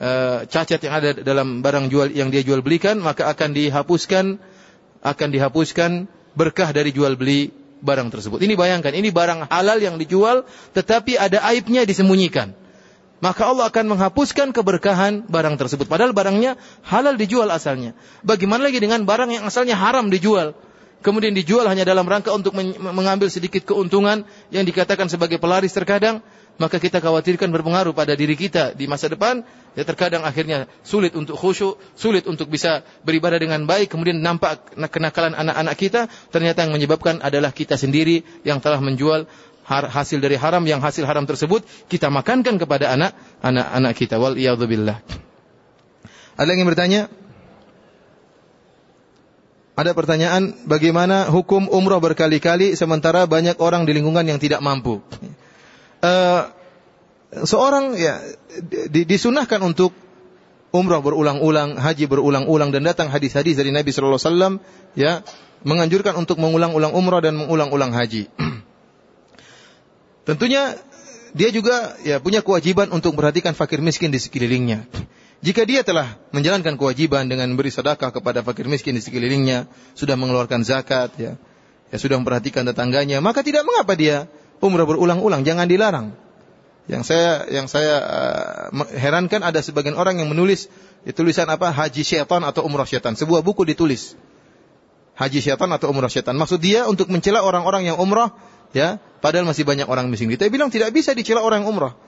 Speaker 1: uh, cacat yang ada dalam barang jual yang dia jual belikan maka akan dihapuskan akan dihapuskan berkah dari jual beli barang tersebut. Ini bayangkan, ini barang halal yang dijual tetapi ada aibnya disembunyikan. Maka Allah akan menghapuskan keberkahan barang tersebut. Padahal barangnya halal dijual asalnya. Bagaimana lagi dengan barang yang asalnya haram dijual? Kemudian dijual hanya dalam rangka untuk mengambil sedikit keuntungan yang dikatakan sebagai pelaris terkadang maka kita khawatirkan berpengaruh pada diri kita di masa depan. Ya terkadang akhirnya sulit untuk khusyuk, sulit untuk bisa beribadah dengan baik, kemudian nampak kenakalan anak-anak kita, ternyata yang menyebabkan adalah kita sendiri yang telah menjual hasil dari haram yang hasil haram tersebut kita makankan kepada anak anak-anak kita. Wal billah. Ada yang bertanya? Ada pertanyaan bagaimana hukum umrah berkali-kali sementara banyak orang di lingkungan yang tidak mampu uh, seorang ya disunahkan untuk umrah berulang-ulang, haji berulang-ulang dan datang hadis-hadis dari Nabi sallallahu alaihi wasallam ya menganjurkan untuk mengulang-ulang umrah dan mengulang-ulang haji. *clears throat* Tentunya dia juga ya punya kewajiban untuk memperhatikan fakir miskin di sekelilingnya. Jika dia telah menjalankan kewajiban dengan beri sedekah kepada fakir miskin di sekelilingnya, sudah mengeluarkan zakat ya, ya sudah memperhatikan tetangganya, maka tidak mengapa dia umrah berulang-ulang, jangan dilarang. Yang saya yang saya uh, herankan ada sebagian orang yang menulis tulisan apa haji syaitan atau umrah syaitan. Sebuah buku ditulis haji syaitan atau umrah syaitan. Maksud dia untuk mencela orang-orang yang umrah ya, padahal masih banyak orang miskin. Kita bilang tidak bisa dicela orang yang umrah.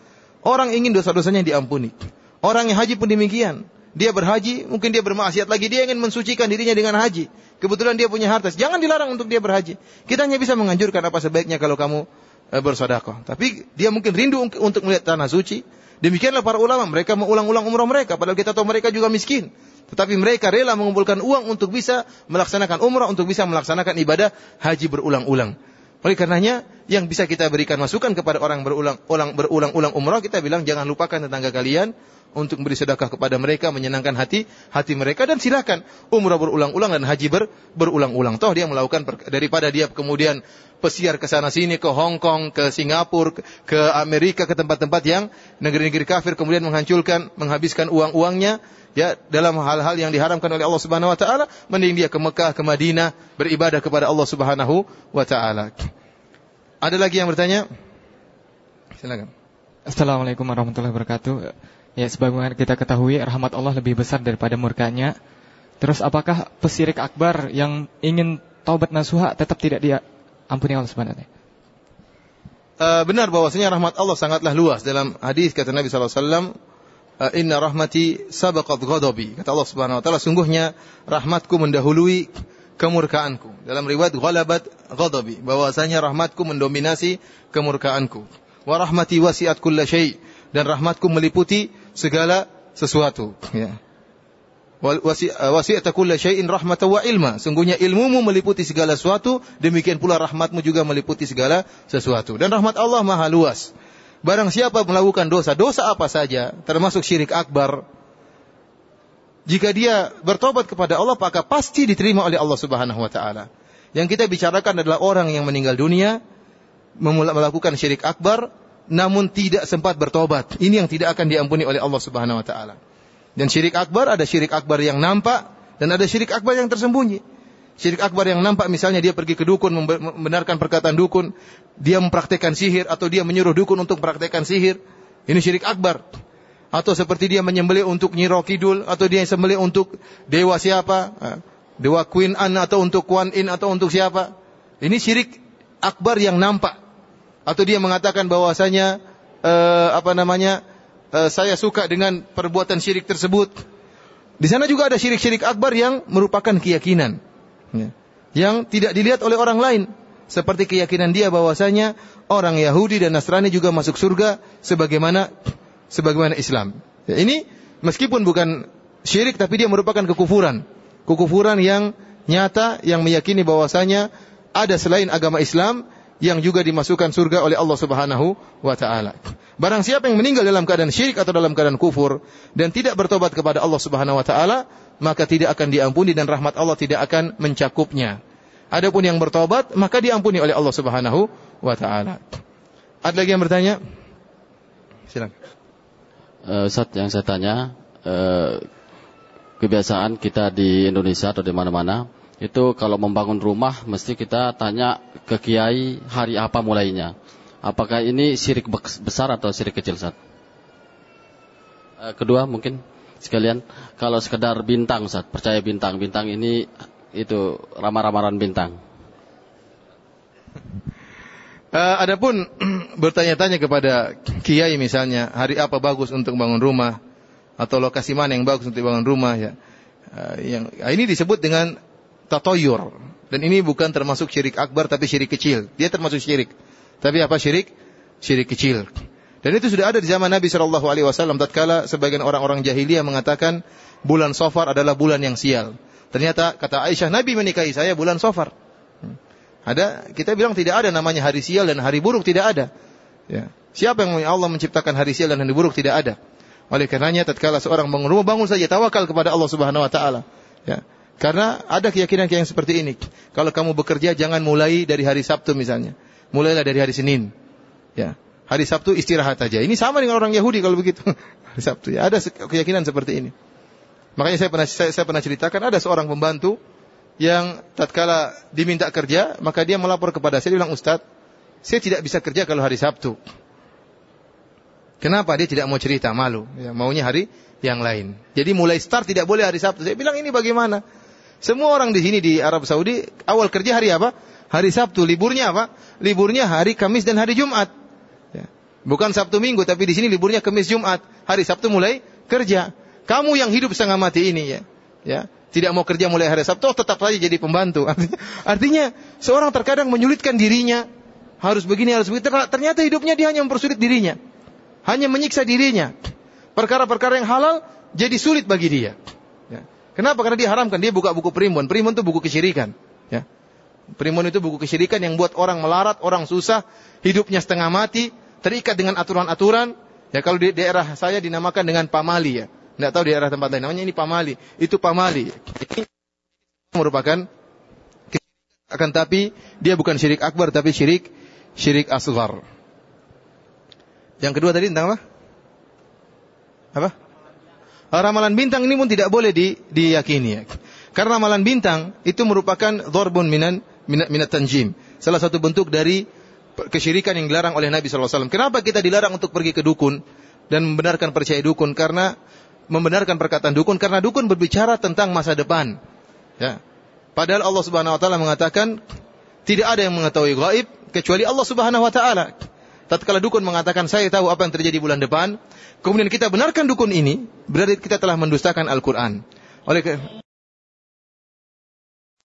Speaker 1: Orang ingin dosa-dosanya diampuni. Orang yang haji pun demikian. Dia berhaji, mungkin dia bermaksiat lagi, dia ingin mensucikan dirinya dengan haji. Kebetulan dia punya harta, jangan dilarang untuk dia berhaji. Kita hanya bisa menganjurkan apa sebaiknya kalau kamu Eh, bersedekah. Tapi dia mungkin rindu untuk melihat tanah suci. Demikianlah para ulama, mereka mengulang-ulang umrah mereka. Padahal kita tahu mereka juga miskin. Tetapi mereka rela mengumpulkan uang untuk bisa melaksanakan umrah, untuk bisa melaksanakan ibadah haji berulang-ulang. Oleh karenanya, yang bisa kita berikan masukan kepada orang berulang-ulang berulang-ulang umrah, kita bilang jangan lupakan tetangga kalian, untuk beri sedekah kepada mereka, menyenangkan hati hati mereka dan silakan umrah berulang-ulang dan haji ber, berulang-ulang. Toh dia melakukan daripada dia kemudian pesiar ke sana sini ke Hong Kong, ke Singapura, ke Amerika, ke tempat-tempat yang negeri-negeri kafir kemudian menghancurkan, menghabiskan uang-uangnya ya dalam hal-hal yang diharamkan oleh Allah Subhanahu wa taala, mending dia ke Mekah, ke Madinah beribadah kepada Allah Subhanahu wa taala. Ada lagi yang bertanya? Silakan.
Speaker 3: Assalamualaikum warahmatullahi wabarakatuh. Ya, sebagaimana kita ketahui rahmat Allah lebih besar daripada murkanya. Terus apakah pesirik akbar yang ingin taubat nasuha tetap tidak dia ampuni Allah Subhanahu
Speaker 1: uh, benar bahwasanya rahmat Allah sangatlah luas. Dalam hadis kata Nabi sallallahu alaihi wasallam uh, inna rahmati sabaqat ghadabi. Kata Allah Subhanahu wa taala sungguhnya rahmatku mendahului kemurkaanku. Dalam riwayat ghalabat ghadabi. Bahwasanya rahmatku mendominasi kemurkaanku. Wa rahmati wasi'at kulla syai' dan rahmatku meliputi segala sesuatu. Ya wasi'ata kulla syai'in rahmatan wa ilma sungguhnya ilmumu meliputi segala sesuatu demikian pula rahmatmu juga meliputi segala sesuatu dan rahmat Allah maha luas barang siapa melakukan dosa dosa apa saja termasuk syirik akbar jika dia bertobat kepada Allah maka pasti diterima oleh Allah Subhanahu wa taala yang kita bicarakan adalah orang yang meninggal dunia melakukan syirik akbar namun tidak sempat bertobat. Ini yang tidak akan diampuni oleh Allah Subhanahu wa taala. Dan syirik akbar ada syirik akbar yang nampak dan ada syirik akbar yang tersembunyi. Syirik akbar yang nampak misalnya dia pergi ke dukun membenarkan perkataan dukun, dia mempraktekkan sihir atau dia menyuruh dukun untuk mempraktekkan sihir. Ini syirik akbar. Atau seperti dia menyembelih untuk Nyiro Kidul atau dia sembelih untuk dewa siapa? Dewa Queen An atau untuk Kuan In atau untuk siapa? Ini syirik akbar yang nampak. Atau dia mengatakan bahwasanya uh, apa namanya? Uh, saya suka dengan perbuatan syirik tersebut. Di sana juga ada syirik-syirik akbar yang merupakan keyakinan. Ya. Yang tidak dilihat oleh orang lain. Seperti keyakinan dia bahwasanya orang Yahudi dan Nasrani juga masuk surga sebagaimana sebagaimana Islam. Ya, ini meskipun bukan syirik tapi dia merupakan kekufuran. Kekufuran yang nyata yang meyakini bahwasanya ada selain agama Islam yang juga dimasukkan surga oleh Allah Subhanahu wa taala. Barang siapa yang meninggal dalam keadaan syirik atau dalam keadaan kufur dan tidak bertobat kepada Allah Subhanahu wa taala, maka tidak akan diampuni dan rahmat Allah tidak akan mencakupnya. Adapun yang bertobat, maka diampuni oleh Allah Subhanahu wa taala. Ada lagi yang bertanya? Silakan.
Speaker 4: Uh, yang saya tanya, uh, kebiasaan kita di Indonesia atau di mana-mana, itu kalau membangun rumah mesti kita tanya ke kiai hari apa mulainya. Apakah ini syirik besar atau syirik kecil, Ustaz? Uh, kedua mungkin sekalian kalau sekedar bintang Ustaz, percaya bintang. Bintang ini itu ramah-ramaran bintang.
Speaker 1: Uh, adapun *clears throat* bertanya-tanya kepada kiai misalnya, hari apa bagus untuk bangun rumah atau lokasi mana yang bagus untuk bangun rumah ya. Uh, yang ini disebut dengan tatoyur dan ini bukan termasuk syirik akbar tapi syirik kecil. Dia termasuk syirik. Tapi apa syirik? Syirik kecil. Dan itu sudah ada di zaman Nabi Shallallahu Alaihi Wasallam. Tatkala sebagian orang-orang jahiliyah mengatakan bulan Safar adalah bulan yang sial. Ternyata kata Aisyah, Nabi menikahi saya bulan Safar. Hmm. Ada kita bilang tidak ada namanya hari sial dan hari buruk tidak ada. Ya. Siapa yang Allah menciptakan hari sial dan hari buruk tidak ada. Oleh karenanya tatkala seorang bangun rumah bangun saja tawakal kepada Allah Subhanahu wa taala. Ya. Karena ada keyakinan yang seperti ini. Kalau kamu bekerja jangan mulai dari hari Sabtu misalnya. Mulailah dari hari Senin. Ya. Hari Sabtu istirahat saja. Ini sama dengan orang Yahudi kalau begitu. *laughs* Hari Sabtu ya. Ada keyakinan seperti ini. Makanya saya pernah saya, saya pernah ceritakan ada seorang pembantu yang tatkala diminta kerja, maka dia melapor kepada saya dia bilang, "Ustaz, saya tidak bisa kerja kalau hari Sabtu." Kenapa dia tidak mau cerita, malu, ya, maunya hari yang lain. Jadi mulai start tidak boleh hari Sabtu. Saya bilang ini bagaimana? Semua orang di sini di Arab Saudi awal kerja hari apa? Hari Sabtu. Liburnya apa? Liburnya hari Kamis dan hari Jumat. Bukan Sabtu Minggu, tapi di sini liburnya Kamis Jumat. Hari Sabtu mulai kerja. Kamu yang hidup setengah mati ini ya, ya tidak mau kerja mulai hari Sabtu, oh, tetap saja jadi pembantu. *laughs* Artinya, seorang terkadang menyulitkan dirinya, harus begini, harus begitu. Ternyata hidupnya dia hanya mempersulit dirinya. Hanya menyiksa dirinya. Perkara-perkara yang halal jadi sulit bagi dia. Kenapa? Karena dia haramkan. Dia buka buku primun. Primun itu buku kesyirikan. Ya. Primun itu buku kesyirikan yang buat orang melarat, orang susah, hidupnya setengah mati, terikat dengan aturan-aturan. Ya kalau di daerah saya dinamakan dengan pamali ya. Tidak tahu di daerah tempat lain namanya ini pamali. Itu pamali. Ini merupakan akan tapi dia bukan syirik akbar tapi syirik syirik asghar. Yang kedua tadi tentang apa? Apa? Ramalan bintang ini pun tidak boleh di, diyakini ya. Karena ramalan bintang itu merupakan dharbun minan minat, minat tanjim. Salah satu bentuk dari kesyirikan yang dilarang oleh Nabi SAW. Kenapa kita dilarang untuk pergi ke dukun dan membenarkan percaya dukun? Karena membenarkan perkataan dukun karena dukun berbicara tentang masa depan. Ya. Padahal Allah Subhanahu wa taala mengatakan tidak ada yang mengetahui gaib kecuali Allah Subhanahu wa taala. Tatkala dukun mengatakan saya tahu apa yang terjadi bulan depan, kemudian kita benarkan dukun ini, berarti kita telah mendustakan Al-Qur'an. Oleh